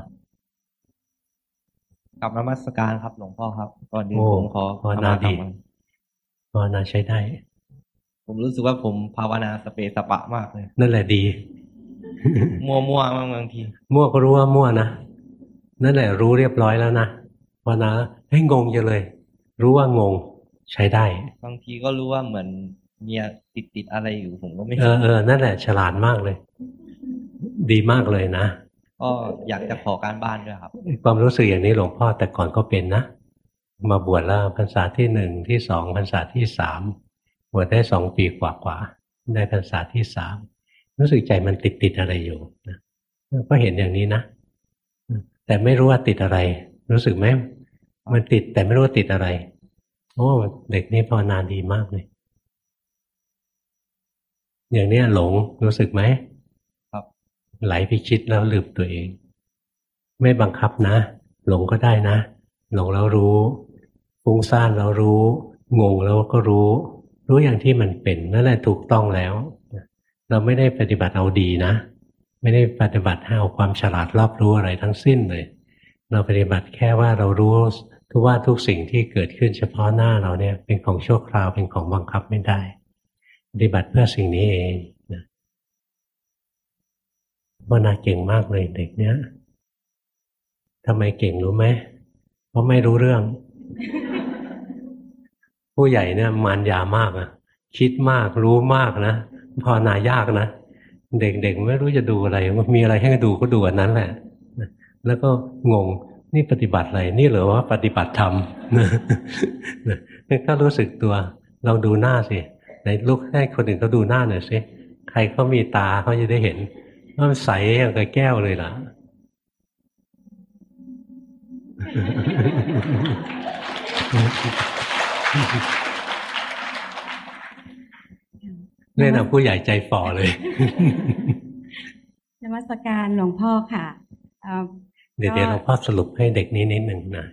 กับนมัสการครับ หลวงพ่อครับก่อนอื่นผมขอภาวนาดีภาวนาใช้ได้ ผมรู้สึกว่าผมภาวนาสเปสปะมากเลย นั่นแหละดี มั่วมั่วบางที มั่วก็รู้ว่ามั่วนะ นั่นแหละรู้เรียบร้อยแล้วนะภาวนาให้งงจะเลย รู้ว่างงใช้ได้ บางทีก็รู้ว่าเหมือนเมียติดติดอะไรอยู่ผมก็ไม่เออเออนั่นแหละฉลาดมากเลย ดีมากเลยนะ ก็อยากจะขอการบ้านด้วยครับ ความรู้สึกอย่างนี้หลวงพ่อแต่ก่อนก็เป็นนะ มาบวชแล้วพรรษาที่หนึ่งที่สองพรรษาที่สามบวชได้สองปีกว่าๆได้พรรษาที่สามรู้สึกใจมันติดติดอะไรอยู่นะก็เห็นอย่างนี้นะแต่ไม่รู้ว่าติดอะไร รู้สึกไหมมันติดแต่ไม่รู้ว่าติดอะไรโอ้เด็กนี่ภาวนาดีมากเลยอย่างนี้หลงรู้สึกไหม ไหลไปคิดแล้วลืมตัวเอง ไม่บังคับนะ หลงก็ได้นะ หลงแล้วรู้ฟุ้งซ่านแล้วรู้ งงแล้วก็รู้ รู้อย่างที่มันเป็นนั่นแหละถูกต้องแล้ว เราไม่ได้ปฏิบัติเอาดีนะ ไม่ได้ปฏิบัติให้เอาความฉลาดรอบรู้อะไรทั้งสิ้นเลย เราปฏิบัติแค่ว่าเรารู้ทุกว่าทุกสิ่งที่เกิดขึ้นเฉพาะหน้าเราเนี่ยเป็นของชั่วคราวเป็นของบังคับไม่ได้ ปฏิบัติเพื่อสิ่งนี้เอง วนาเก่งมากเลยเด็กเนี้ยทำไมเก่งรู้ไหมเพราะไม่รู้เรื่อง ผู้ใหญ่เนี่ยมันยามากอะคิดมากรู้มากนะภาวนายากนะเด็กๆไม่รู้จะดูอะไร มีอะไรให้ดูก็ดูอันนั้นแหละแล้วก็งงนี่ปฏิบัติอะไร นี่หรือว่าปฏิบัติธรรมนี่ก็รู้สึกตัวเราดูหน้าสิในลุกให้คนอื่นเขาดูหน้าหน่อยสิใครเขามีตาเขาจะได้เห็น มันใสอย่างกับแก้วเลยล่ะเนี่ยนะผู้ใหญ่ใจฝ่อเลยนมัสการหลวงพ่อค่ะ เดี๋ยวเดี๋ยวหลวงพ่อสรุปให้เด็กนี้นิดหนึ่งนะ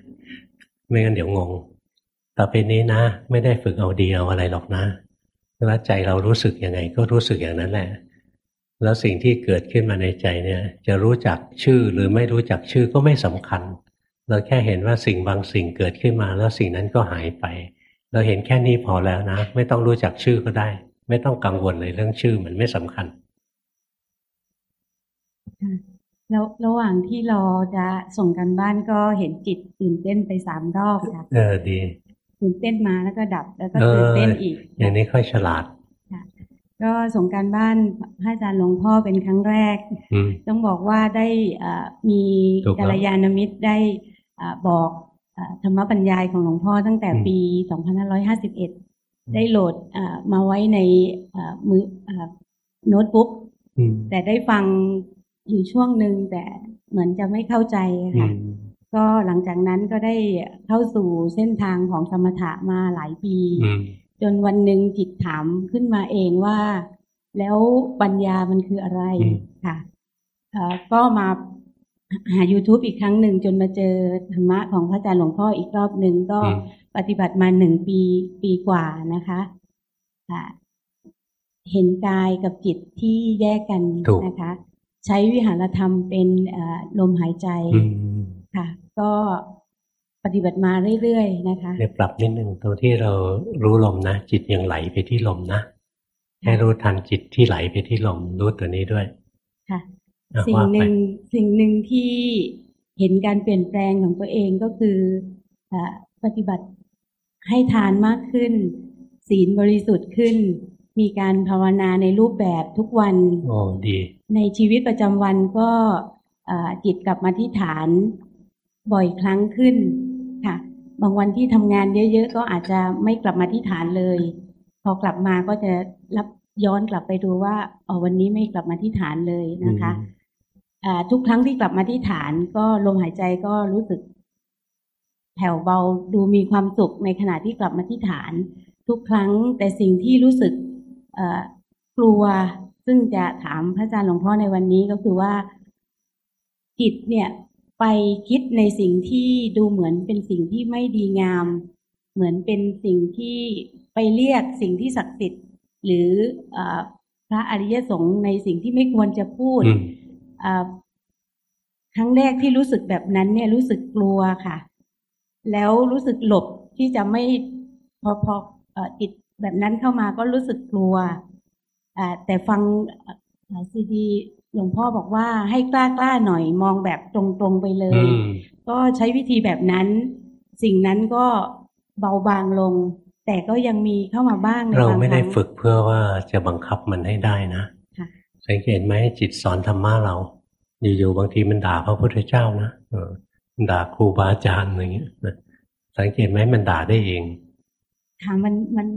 ไม่งั้นเดี๋ยวงง ต่อไปนี้นะ ไม่ได้ฝึกเอาดีเอาอะไรหรอกนะแล้วใจเรารู้สึกยังไง ก็รู้สึกอย่างนั้นแหละ แล้วสิ่งที่เกิดขึ้นมาในใจเนี่ยจะรู้จักชื่อหรือไม่รู้จักชื่อก็ไม่สำคัญ เราแค่เห็นว่าสิ่งบางสิ่งเกิดขึ้นมา แล้วสิ่งนั้นก็หายไป เราเห็นแค่นี้พอแล้วนะ ไม่ต้องรู้จักชื่อก็ได้ ไม่ต้องกังวลเลยเรื่องชื่อมันไม่สำคัญแล้วระหว่างที่รอจะส่งกันบ้านก็เห็นจิตตื่นเต้นไปสามรอบค่ะเออดีตื่นเต้นมาแล้วก็ดับแล้วก็ตื่นเต้นอีก อย่างนี้ค่อยฉลาด ก็ส่งการบ้านพระอาจารย์หลวงพ่อเป็นครั้งแรก ต้องบอกว่าได้มีกัลยาณมิตรได้บอกธรรมบรรยายของหลวงพ่อตั้งแต่ปี 2551 ได้โหลดมาไว้ในมือโน้ตบุ๊กแต่ได้ฟังอยู่ช่วงหนึ่งแต่เหมือนจะไม่เข้าใจค่ะ ก็หลังจากนั้นก็ได้เข้าสู่เส้นทางของสมถะมาหลายปี จนวันหนึ่งจิตถามขึ้นมาเองว่า แล้วปัญญามันคืออะไรค่ะก็มาหา YouTube อีกครั้งหนึ่งจนมาเจอธรรมะของพระอาจารย์หลวงพ่ออีกรอบหนึ่งก็ปฏิบัติมาหนึ่งปีปีกว่านะคะเห็นกายกับจิตที่แยกกันนะคะ ใช้วิหารธรรมเป็นลมหายใจค่ะ ก็ป ฏิบัติมาเรื่อยๆนะคะเดี๋ยวปรับนิดนึงตรงที่เรารู้ลมนะ จิตยังไหลไปที่ลมนะให้รู้ทันจิตที่ไหลไปที่ลมรู้ตัวนี้ด้วย ค่ะ สิ่งหนึ่งสิ่งหนึ่งที่เห็นการเปลี่ยนแปลงของตัวเองก็คือปฏิบัติให้ทานมากขึ้น ศีลบริสุทธิ์ขึ้น มีการภาวนาในรูปแบบทุกวันโอ้ดี ในชีวิตประจำวันก็จิตกลับมาที่ฐานบ่อยครั้งขึ้นค่ะ บางวันที่ทำงานเยอะๆก็อาจจะไม่กลับมาที่ฐานเลย พอกลับมาก็จะรับย้อนกลับไปดูว่าอ๋อวันนี้ไม่กลับมาที่ฐานเลยนะคะทุกครั้งที่กลับมาที่ฐานก็ลมหายใจก็รู้สึกแผ่วเบาดูมีความสุขในขณะที่กลับมาที่ฐาน ทุกครั้งแต่สิ่งที่รู้สึกกลัว ซึ่งจะถามพระอาจารย์หลวงพ่อในวันนี้ก็คือว่าจิตเนี่ย ไปคิดในสิ่งที่ดูเหมือนเป็นสิ่งที่ไม่ดีงาม เหมือนเป็นสิ่งที่ไปเรียกสิ่งที่ศักดิ์สิทธิ์ หรืออพระอริยสงฆ์ในสิ่งที่ไม่ควรจะพูดครั้งแรกที่รู้สึกแบบนั้น เนี่ยรู้สึกกลัวค่ะ แล้วรู้สึกหลบที่จะไม่พอพอจิตแบบนั้นเข้ามาก็รู้สึกกลัวแต่ฟังซีดี หลวงพ่อบอกว่าให้กล้ากล้าหน่อยมองแบบตรงๆไปเลย ก็ใช้วิธีแบบนั้น สิ่งนั้นก็เบาบางลง แต่ก็ยังมีเข้ามาบ้างในเราไม่ได้ฝึกเพื่อว่าจะบังคับมันให้ได้นะสังเกตไหมจิตสอนธรรมะเรา อยู่ๆบางทีมันด่าพระพุทธเจ้านะด่าครูบาอาจารย์อะไรเงี้ยสังเกตไหมมันด่าได้เองค่ะมันมัน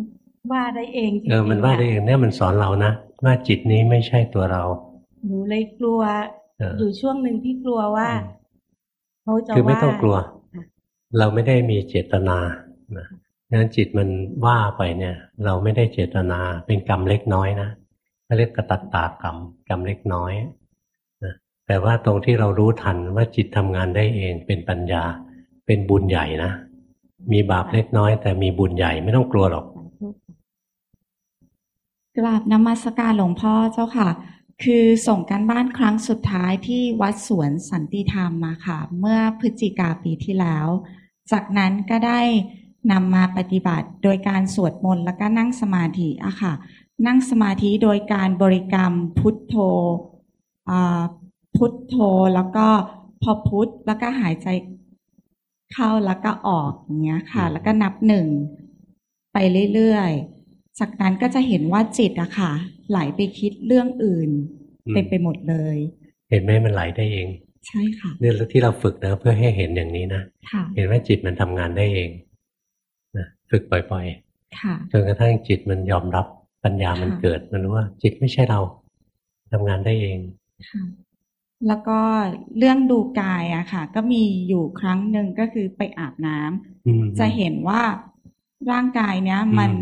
ว่าได้เองเออมันว่าได้เองเนี่ยมันสอนเรานะว่าจิตนี้ไม่ใช่ตัวเรา หนูเลยกลัวอยู่ช่วงหนึ่งที่กลัวว่าเขาจะว่าคือไม่ต้องกลัว เราไม่ได้มีเจตนานะงั้นจิตมันว่าไปเนี่ย เราไม่ได้เจตนาเป็นกรรมเล็กน้อยนะเขาเรียกกระตัตตากรรมกรรมเล็กน้อยนะแต่ว่าตรงที่เรารู้ทันว่าจิตทำงานได้เองเป็นปัญญา เป็นบุญใหญ่นะมีบาปเล็กน้อย แต่มีบุญใหญ่ไม่ต้องกลัวหรอกกราบนมัสการหลวงพ่อเจ้าค่ะ คือส่งการบ้านครั้งสุดท้ายที่วัดสวนสันติธรรมมาค่ะ เมื่อพฤศจิกาปีที่แล้ว จากนั้นก็ได้นำมาปฏิบัติโดยการสวดมนต์แล้วก็นั่งสมาธิอะค่ะ นั่งสมาธิโดยการบริกรรมพุทโธพุทโธแล้วก็พอพุทแล้วก็หายใจเข้าแล้วก็ออกอย่างเงี้ยค่ะ แล้วก็นับหนึ่งไปเรื่อยจากนั้นก็จะเห็นว่าจิตอะค่ะ ไหลไปคิดเรื่องอื่นอืมเต็มไปหมดเลย เห็นไหมมันไหลได้เอง ใช่ค่ะเนี่ยที่เราฝึกนะ เพื่อให้เห็นอย่างนี้นะค่ะเห็นว่าจิตมันทำงานได้เองนะฝึกบ่อยค่ะๆจนกระทั่งจิตมันยอมรับปัญญามันค่ะเกิด มันรู้ว่า จิตไม่ใช่เราทำงานได้เองค่ะแล้วก็เรื่องดูกายอะค่ะ ก็มีอยู่ครั้งหนึ่งก็คือไปอาบน้ำอืมจะเห็นว่าร่างกายเนี้ย มันอื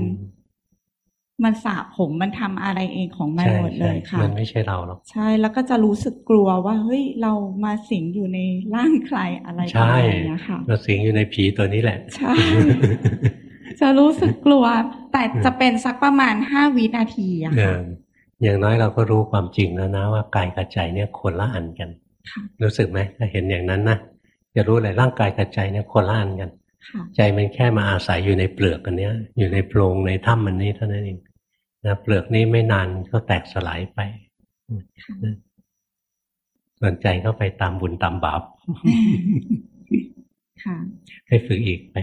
มมันสระผมมันทำอะไรเองของมันใช่หมดเลยใช่ค่ะ มันไม่ใช่เราหรอกใช่แล้วก็จะรู้สึกกลัวว่าเฮ้ยเรามาสิงอยู่ในร่างใครอะไรประใช่มาณเนี้ยค่ะเราสิงอยู่ในผีตัวนี้แหละ ใช่ จะรู้สึกกลัว แต่จะเป็นสักประมาณห้าวินาทีอะเอค่ะออย่างน้อยเราก็รู้ความจริงแล้วนะว่ากายกับใจเนี่ยคนละอันกันค่ะรู้สึกไหมถ้าเห็นอย่างนั้นนะจะรู้เลยร่างกายกับใจเนี่ยคนละอันกันค่ะใจมันแค่มาอาศัยอยู่ในเปลือกอันเนี้ย อยู่ในโพรงในถ้ำมันนี้เท่านั้นเอง นะเปลือกนี้ไม่นานก็แตกสลายไปค่ะนะส่วนใจก็ไปตามบุญตามบาปค่ะให้ฝึกอีกไป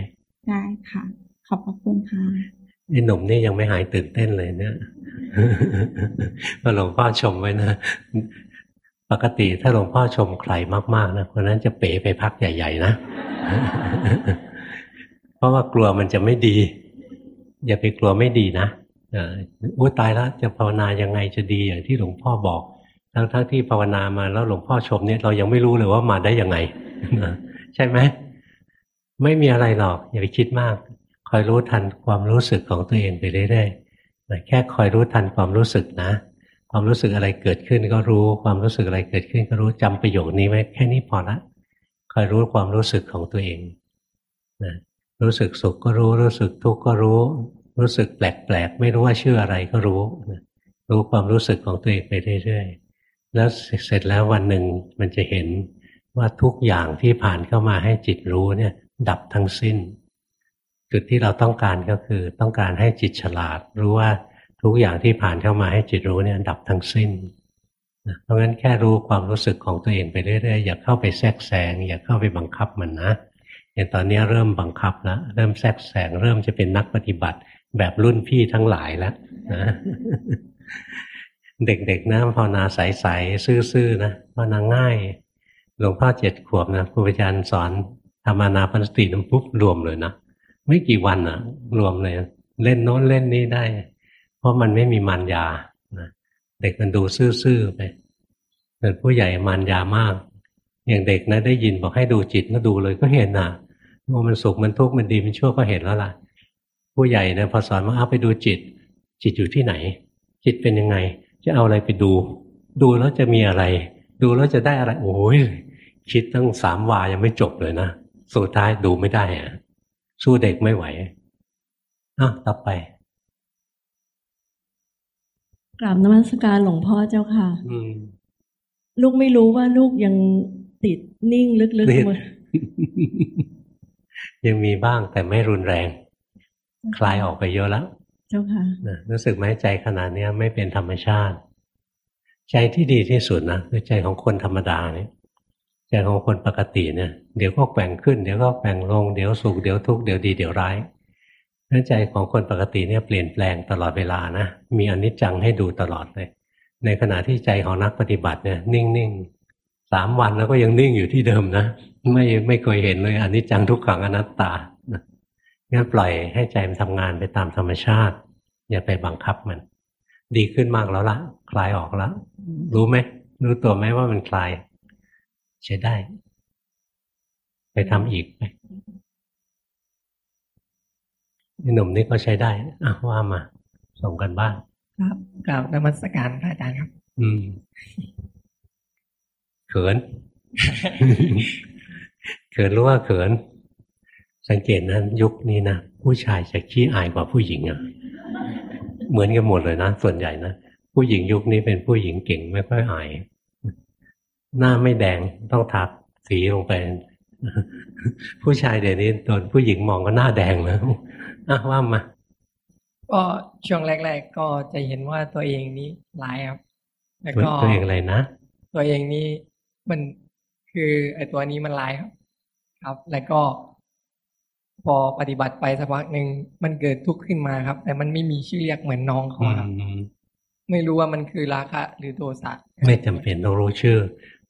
ได้ค่ะ ขอบพระคุณค่ะไอ้หนุ่มนี่ยังไม่หายตื่นเต้นเลยเนี่ยพอหลวงพ่อชมไว้นะ ปกติถ้าหลวงพ่อชมใครมากๆนะคนนั้นจะเป๋ไปพักใหญ่ ๆ นะ เพราะว่ากลัวมันจะไม่ดี อย่าไปกลัวไม่ดีนะเอออุ้ยตายแล้วจะภาวนายังไงจะดีอย่างที่หลวงพ่อบอก ทั้งๆที่ภาวนามาแล้วหลวงพ่อชมเนี่ยเรายังไม่รู้เลยว่ามาได้ยังไงใช่ไหมไม่มีอะไรหรอกอย่าไปคิดมาก คอยรู้ทันความรู้สึกของตัวเองไปเรื่อยๆแค่คอยรู้ทันความรู้สึกนะ ความรู้สึกอะไรเกิดขึ้นก็รู้ความรู้สึกอะไรเกิดขึ้นก็รู้จำประโยคนี้ไว้แค่นี้พอละคอยรู้ความรู้สึกของตัวเองนะรู้สึกสุขก็รู้รู้สึกทุกข์ก็รู้ รู้สึกแปลกๆ ไม่รู้ว่าชื่ออะไรก็รู้ รู้ความรู้สึกของตัวเองไปเรื่อยๆ แล้วเสร็จแล้ววันหนึ่งมันจะเห็นว่าทุกอย่างที่ผ่านเข้ามาให้จิตรู้เนี่ย ดับทั้งสิ้น จุดที่เราต้องการก็คือต้องการให้จิตฉลาด รู้ว่าทุกอย่างที่ผ่านเข้ามาให้จิตรู้เนี่ยดับทั้งสิ้นเพราะงั้นแค่รู้ความรู้สึกของตัวเองไปเรื่อยๆ อย่าเข้าไปแทรกแซงอย่าเข้าไปบังคับมันนะอย่างตอนนี้เริ่มบังคับแล้วเริ่มแทรกแซงเริ่มจะเป็นนักปฏิบัติ แบบรุ่นพี่ทั้งหลายแล้วนะเด็กๆนะภาวนาใสๆซื่อๆนะภาวนาง่าย หลวงพ่อเจ็ดขวบนะครูอาจารย์สอนธรรมานาพันสติน้ำปุ๊บรวมเลยนะไม่กี่วันอะรวมเลย เล่นโน้นเล่นนี้ได้ เพราะมันไม่มีมารยานะเด็กมันดูซื่อๆไปส่วนผู้ใหญ่มารยามาก อย่างเด็กนะได้ยินบอกให้ดูจิตก็ดูเลยก็เห็นนะว่ามันสุขมันทุกข์มันดีมันชั่วก็เห็นแล้วล่ะ ผู้ใหญ่นะพอสอนว่าเอาไปดูจิต จิตอยู่ที่ไหน จิตเป็นยังไง จะเอาอะไรไปดู ดูแล้วจะมีอะไร ดูแล้วจะได้อะไร โอ้ยคิดตั้งสามวายังไม่จบเลยนะสุดท้ายดูไม่ได้อะสู้เด็กไม่ไหวอ้าวต่อไปกราบนมัสการหลวงพ่อเจ้าค่ะอืมลูกไม่รู้ว่าลูกยังติดนิ่งลึกนี่ๆหมดยังมีบ้างแต่ไม่รุนแรง คลายออกไปเยอะแล้วเจ้าค่ะนะรู้สึกไหมใจขนาดเนี้ยไม่เป็นธรรมชาติ ใจที่ดีที่สุดนะคือใจของคนธรรมดาเนี่ยใจของคนปกติเนี่ยเดี๋ยวก็แกว่งขึ้นเดี๋ยวก็แกว่งลงเดี๋ยวสุขเดี๋ยวทุกข์เดี๋ยวดีเดี๋ยวร้ายนั้นใจของคนปกติเนี่ยเปลี่ยนแปลงตลอดเวลานะมีอนิจจังให้ดูตลอดเลย ในขณะที่ใจของนักปฏิบัติเนี่ยนิ่งๆสามวันแล้วก็ยังนิ่งอยู่ที่เดิมนะ ไม่ไม่เคยเห็นเลยอนิจจังทุกขังอนัตตานะ งั้นปล่อยให้ใจมันทำงานไปตามธรรมชาติ อย่าไปบังคับมัน ดีขึ้นมากแล้วละคลายออกแล้วรู้ไหมรู้ตัวไหมว่ามันคลาย ใช้ได้ ไปทำอีกไปไอ้หนุ่มนี่ก็ใช้ได้อะว่ามา ส่งกันบ้างครับกราบนมัสการพระอาจารย์ครับ อืมเขินเขินรู้ว่าเขิน สังเกตนะยุคนี้นะผู้ชายจะขี้อายกว่าผู้หญิงอะ่ะ เหมือนกันหมดเลยนะส่วนใหญ่นะผู้หญิงยุคนี้เป็นผู้หญิงเก่งไม่ค่อยอาย หน้าไม่แดงต้องทับสีลงไป ผู้ชายเดี๋ยวนี้โดนผู้หญิงมองก็หน้าแดงแล้วอะว่ามาก็ช่วงแรก ๆ ก็จะเห็นว่าตัวเองนี้ร้ายครับแล้วก็ตัวเองอะไรนะตัวเองนี้มันคือไอตัวนี้มันร้ายครับ ครับ แล้วก็ พอปฏิบัติไปสักพักหนึ่งมันเกิดทุกข์ขึ้นมาครับ แต่มันไม่มีชื่อเรียกเหมือนน้องเขาครับไม่รู้ว่ามันคือราคะหรือโทสะไม่จำเป็นต้องรู้ชื่อ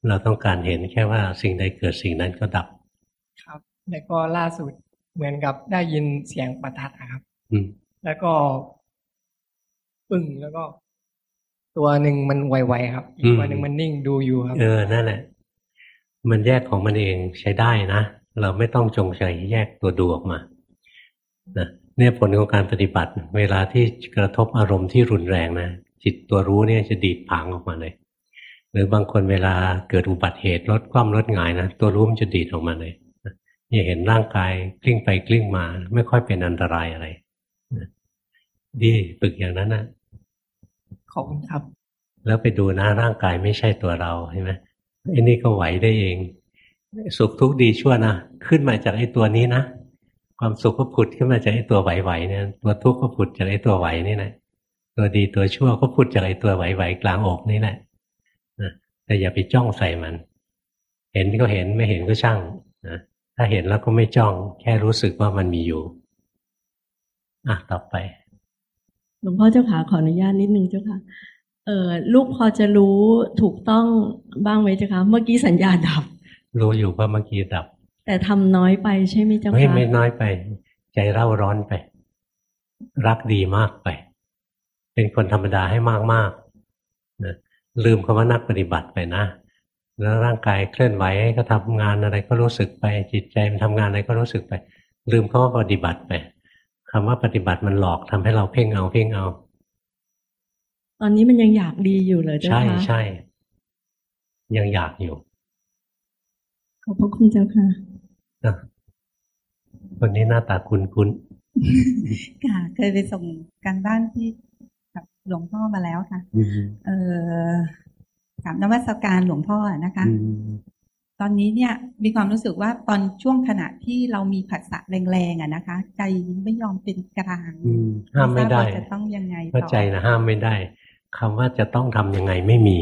เราต้องการเห็นแค่ว่าสิ่งใดเกิดสิ่งนั้นก็ดับ ครับแล้วก็ล่าสุดเหมือนกับได้ยินเสียงประทัดครับ อืมแล้วก็ปึ้งแล้วก็ ตัวหนึ่งมันไวๆครับ อีกตัวหนึ่งมันนิ่งดูอยู่ครับ เออนั่นแหละมันแยกของมันเองใช้ได้นะ เราไม่ต้องจงใจแยกตัวดูออกมานะเนี่ยผลของการปฏิบัติ เวลาที่กระทบอารมณ์ที่รุนแรงนะจิตตัวรู้เนี่ยจะดีดผางออกมาเลย หรือบางคนเวลาเกิดอุบัติเหตุรถคว่ำรถหงายนะตัวรู้มันจะดีดออกมาเลยนี่เห็นร่างกายกลิ้งไปกลิ้งมา ไม่ค่อยเป็นอันตรายอะไรดีฝึกอย่างนั้นนะขอบคุณครับ แล้วไปดูนะร่างกายไม่ใช่ตัวเราใช่ไหมไอ้นี่ก็ไหวได้เอง สุขทุกข์ดีชั่วนะขึ้นมาจากไอ้ตัวนี้นะความสุขก็ผุดขึ้นมาจากไอ้ตัวไหวๆเนี่ยตัวทุกข์ก็ผุดจากไอ้ตัวไหวนี่แหละตัวดีตัวชั่วก็ผุดจากไอ้ตัวไหวๆกลางอกนี่แหละนะแต่อย่าไปจ้องใส่มัน เห็นก็เห็นไม่เห็นก็ช่างนะถ้าเห็นแล้วก็ไม่จ้อง แค่รู้สึกว่ามันมีอยู่อะต่อไปหลวงพ่อเจ้าขาขออนุญาตนิดนึงเจ้าค่ะเออลูกพอจะรู้ถูกต้องบ้างไหมเจ้าคะเมื่อกี้สัญญาดับ รู้อยู่ว่าเมื่อกี้ดับ แต่ทำน้อยไปใช่ไหมเจ้าคะไม่ไม่น้อยไป ใจเร่าร้อนไป รักดีมากไป เป็นคนธรรมดาให้มากมากนะลืมคำว่านักปฏิบัติไปนะแล้วร่างกายเคลื่อนไหวก็ทำงานอะไรก็รู้สึกไป จิตใจมันทำงานอะไรก็รู้สึกไป ลืมคำว่าปฏิบัติไปคำว่าปฏิบัติมันหลอกทำให้เราเพ่งเอาเพ่งเอา ตอนนี้มันยังอยากดีอยู่เลยเจ้าค่ะใช่ใช่ยังอยากอยู่ ขอบพระคุณเจ้าค่ะคนนี้หน้าตาคุ้นคุ้นค่ะเคยไปส่งการบ้านที่กับหลวงพ่อมาแล้วค่ะ เออถามนวัตการหลวงพ่อนะคะ ตอนนี้เนี่ยมีความรู้สึกว่าตอนช่วงขณะที่เรามีผัสสะแรงๆอะนะคะ ใจไม่ยอมเป็นกลางห้ามไม่ได้จะต้องยังไงต่อใจนะห้ามไม่ได้คำว่าจะต้องทำยังไงไม่มี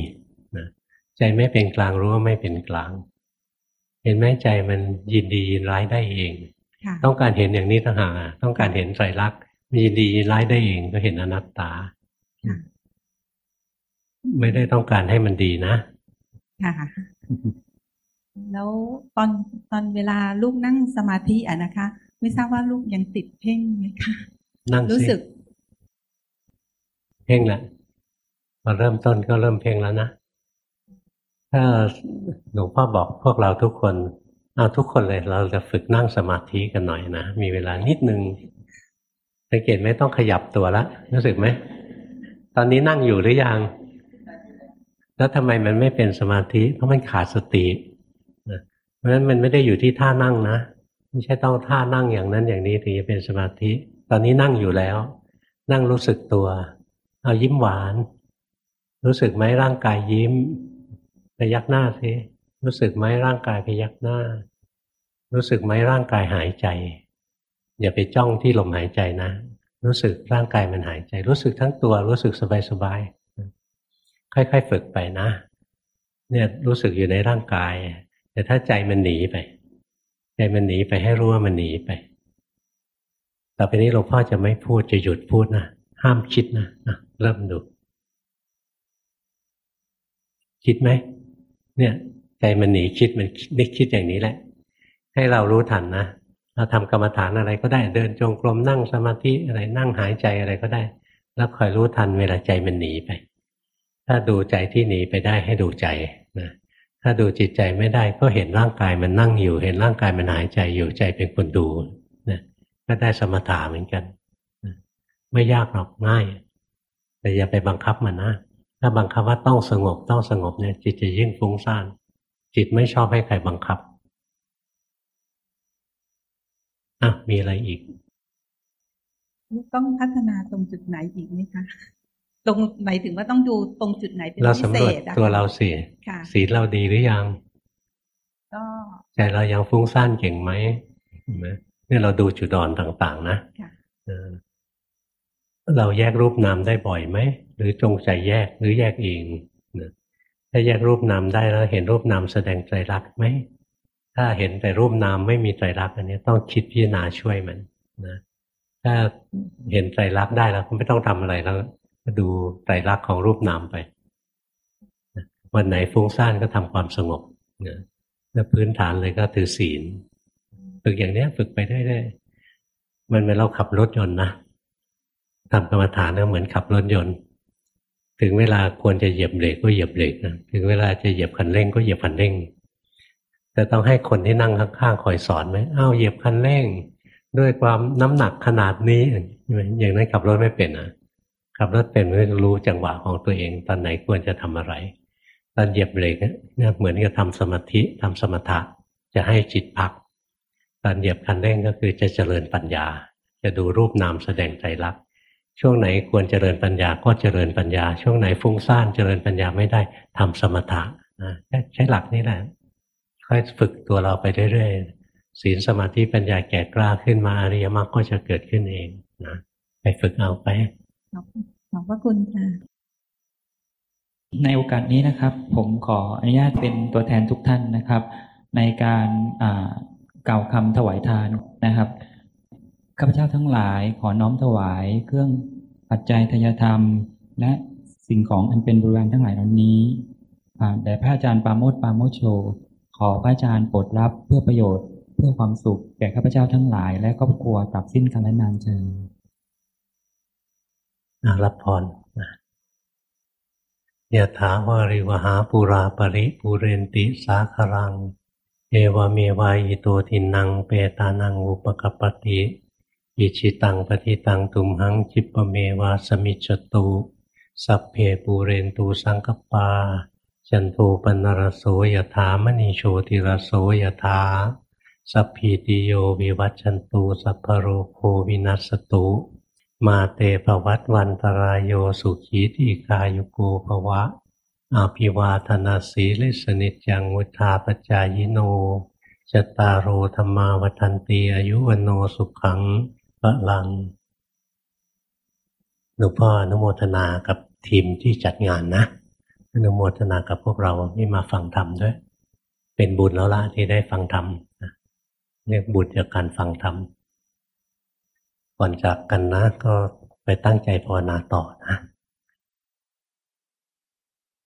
นะใจไม่เป็นกลางรู้ว่าไม่เป็นกลาง เห็นไหมใจมันยินดียินร้ายได้เอง ต้องการเห็นอย่างนี้ต่างหากต้องการเห็นไตรลักษณ์มียินดียินร้ายได้เองก็เห็นอนัตตา ไม่ได้ต้องการให้มันดีนะค่ะแล้วตอนตอนเวลาลูกนั่งสมาธิอะนะคะ ไม่ทราบว่าลูกยังติดเพ่งไหมคะนั่งรู้สึก เพ่งแหละพอเริ่มต้นก็เริ่มเพ่งแล้วนะ ถ้าหลวงพ่อบอกพวกเราทุกคนเอาทุกคนเลยเราจะฝึกนั่งสมาธิกันหน่อยนะ มีเวลานิดนึงสังเกตไหมต้องขยับตัวละรู้สึกไหมตอนนี้นั่งอยู่หรือยัง แล้วทำไมมันไม่เป็นสมาธิ เพราะมันขาดสติเพราะฉะนั้นมันไม่ได้อยู่ที่ท่านั่งนะไม่ใช่ต้องท่านั่งอย่างนั้นอย่างนี้ถึงจะเป็นสมาธิ ตอนนี้นั่งอยู่แล้ว นั่งรู้สึกตัว เอายิ้มหวาน รู้สึกไหมร่างกายยิ้ม พยักหน้าสิรู้สึกไหมร่างกายพยักหน้า รู้สึกไหมร่างกายหายใจ อย่าไปจ้องที่ลมหายใจนะ รู้สึกร่างกายมันหายใจ รู้สึกทั้งตัว รู้สึกสบายๆค่อยๆฝึกไปนะ เนี่ยรู้สึกอยู่ในร่างกาย แต่ถ้าใจมันหนีไป ใจมันหนีไปให้รู้ว่ามันหนีไปต่อไปนี้หลวงพ่อจะไม่พูดจะหยุดพูดนะห้ามคิดนะนะเริ่มดู คิดไหม เนี่ย ใจมันหนีคิดมันนึกคิดอย่างนี้แหละ ให้เรารู้ทันนะเราทำกรรมฐานอะไรก็ได้เดินจงกรมนั่งสมาธิอะไรนั่งหายใจอะไรก็ได้ แล้วคอยรู้ทันเวลาใจมันหนีไป ถ้าดูใจที่หนีไปได้ให้ดูใจนะถ้าดูจิตใจไม่ได้ก็เห็นร่างกายมันนั่งอยู่ เห็นร่างกายมันหายใจอยู่ใจเป็นคนดูนะก็ได้สมถะเหมือนกันไม่ยากหรอกง่าย แต่อย่าไปบังคับมันนะ ถ้าบังคับว่าต้องสงบต้องสงบเนี่ยจิตจะยิ่งฟุ้งซ่าน จิตไม่ชอบให้ใครบังคับอะมีอะไรอีก ต้องพัฒนาตรงจุดไหนอีกไหมคะตรงหมายถึงว่าต้องดูตรงจุดไหนเป็นพิเศษตัวเราสิสีเราดีหรือยัง ก็ใจเรายังฟุ้งซ่านเก่งไหมเนี่ยเราดูจุดอ่อนต่าง ๆ นะ เราแยกรูปนามได้บ่อยไหมหรือจงใจแยกหรือแยกเองนะถ้าแยกรูปนามได้แล้ว เห็นรูปนามแสดงใจรักไหมถ้าเห็นแต่รูปนามไม่มีไตรลักอันนี้ต้องคิดพิจารณาช่วยมันนะถ้าเห็นไตรลักได้แล้วก็ไม่ต้องทำอะไรแล้วดูไตรลักของรูปนามไปวันไหนฟุ้งซ่านก็ทำความสงบนะแล้วพื้นฐานเลยก็ถือศีลฝึกอย่างนี้ฝึกไปได้ได้มันเหมือนเราขับรถยนต์นะ ทำกรรมฐานก็เหมือนขับรถยนต์ ถึงเวลาควรจะเหยียบเบรกก็เหยียบเบรกนะถึงเวลาจะเหยียบคันเร่งก็เหยียบคันเร่ง แต่ต้องให้คนที่นั่งข้างๆคอยสอนไหมอ้าวเหยียบคันเร่ง ด้วยความน้ำหนักขนาดนี้ อย่างนั้นขับรถไม่เป็นนะขับรถเป็นไม่รู้จังหวะของตัวเองตอนไหนควรจะทำอะไรตอนเหยียบเบรกเนี่ยเหมือนกับทำสมาธิทำสมถะจะให้จิตพักตอนเหยียบคันเร่งก็คือจะเจริญปัญญา จะดูรูปนามแสดงใจรัก ช่วงไหนควรเจริญปัญญาก็เจริญปัญญา ช่วงไหนฟุ้งซ่านเจริญปัญญาไม่ได้ทำสมถะนะใช้หลักนี้แหละค่อยฝึกตัวเราไปเรื่อยๆศีลสมาธิปัญญาแก่กล้าขึ้นมาอริยมรรคก็จะเกิดขึ้นเองนะไปฝึกเอาไปขอบพระคุณค่ะในโอกาสนี้นะครับ ผมขออนุญาตเป็นตัวแทนทุกท่านนะครับ ในการกล่าวคำถวายทานนะครับ ข้าพเจ้าทั้งหลายขอน้อมถวาย เครื่องปัจจัยทยธรรม และสิ่งของอันเป็นบริวารทั้งหลายเหล่านี้แด่พระอาจารย์ปาโมดปาโมโช ขอพระอาจารย์โปรดรับเพื่อประโยชน์เพื่อความสุขแก่ข้าพเจ้าทั้งหลาย และครอบครัวตับสิ้นกันและนานเชิญรับพรยะถาวาริวหาปุราปริปุเรนติสาครัง เอวเมวายโตทินังเปตานังอุปกปติ อิชิตังปฏิตังตุมหังจิปเมวาสมิจตุสัพเพปูเรนตูสังกปา จันโทปนรโสยถามณีโชติรโสยถาสัพพีติโยวิวัตชันตูสัพพโรโควินัสตุ มาเตภวัตวันตรายโยสุขีติกายุโกภวะ อาภิวาธนาสีลิสนิจังวุธาปจายโนจตารโอธรรมาวันตีอายุวันโนสุขัง พลังหลวงพ่ออนุโมทนากับทีมที่จัดงานนะอนุโมทนากับพวกเราที่มาฟังธรรมด้วย เป็นบุญแล้วละที่ได้ฟังธรรมเรียกบุญจากการฟังธรรมก่อนจากกันนะก็ไปตั้งใจภาวนาต่อนะ